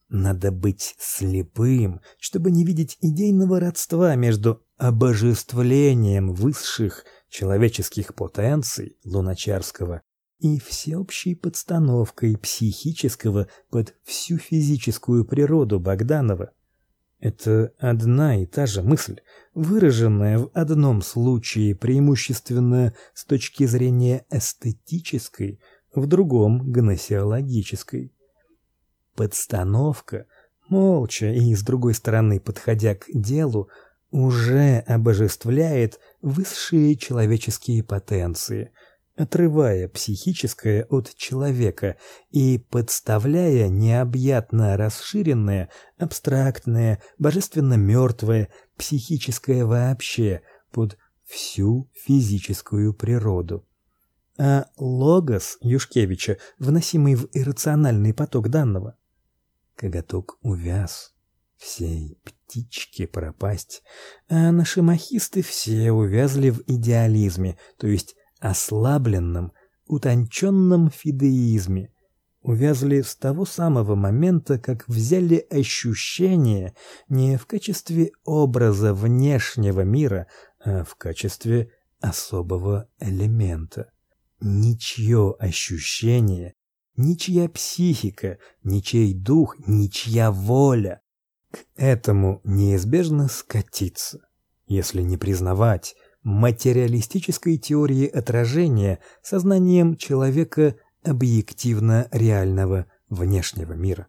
Speaker 1: Надо быть слепым, чтобы не видеть идейного родства между обожествлением высших человеческих потенций Луначарского и всеобщей подстановкой психического под всю физическую природу Богданова. Это одна и та же мысль, выраженная в одном случае преимущественно с точки зрения эстетической, в другом гносеологической. Подстановка, молча и с другой стороны подходя к делу, уже обожествляет высшие человеческие потенции – отрывая психическое от человека и подставляя необъятно расширенное, абстрактное, божественно мертвое, психическое вообще под всю физическую природу. А логос Юшкевича, вносимый в иррациональный поток данного, коготок увяз, всей птичке пропасть, а наши махисты все увязли в идеализме, то есть ослабленном, утонченном фидеизме, увязли с того самого момента, как взяли ощущение не в качестве образа внешнего мира, а в качестве особого элемента. Ничье ощущение, ничья психика, ничей дух, ничья воля к этому неизбежно скатиться, если не признавать материалистической теории отражения сознанием человека объективно реального внешнего мира.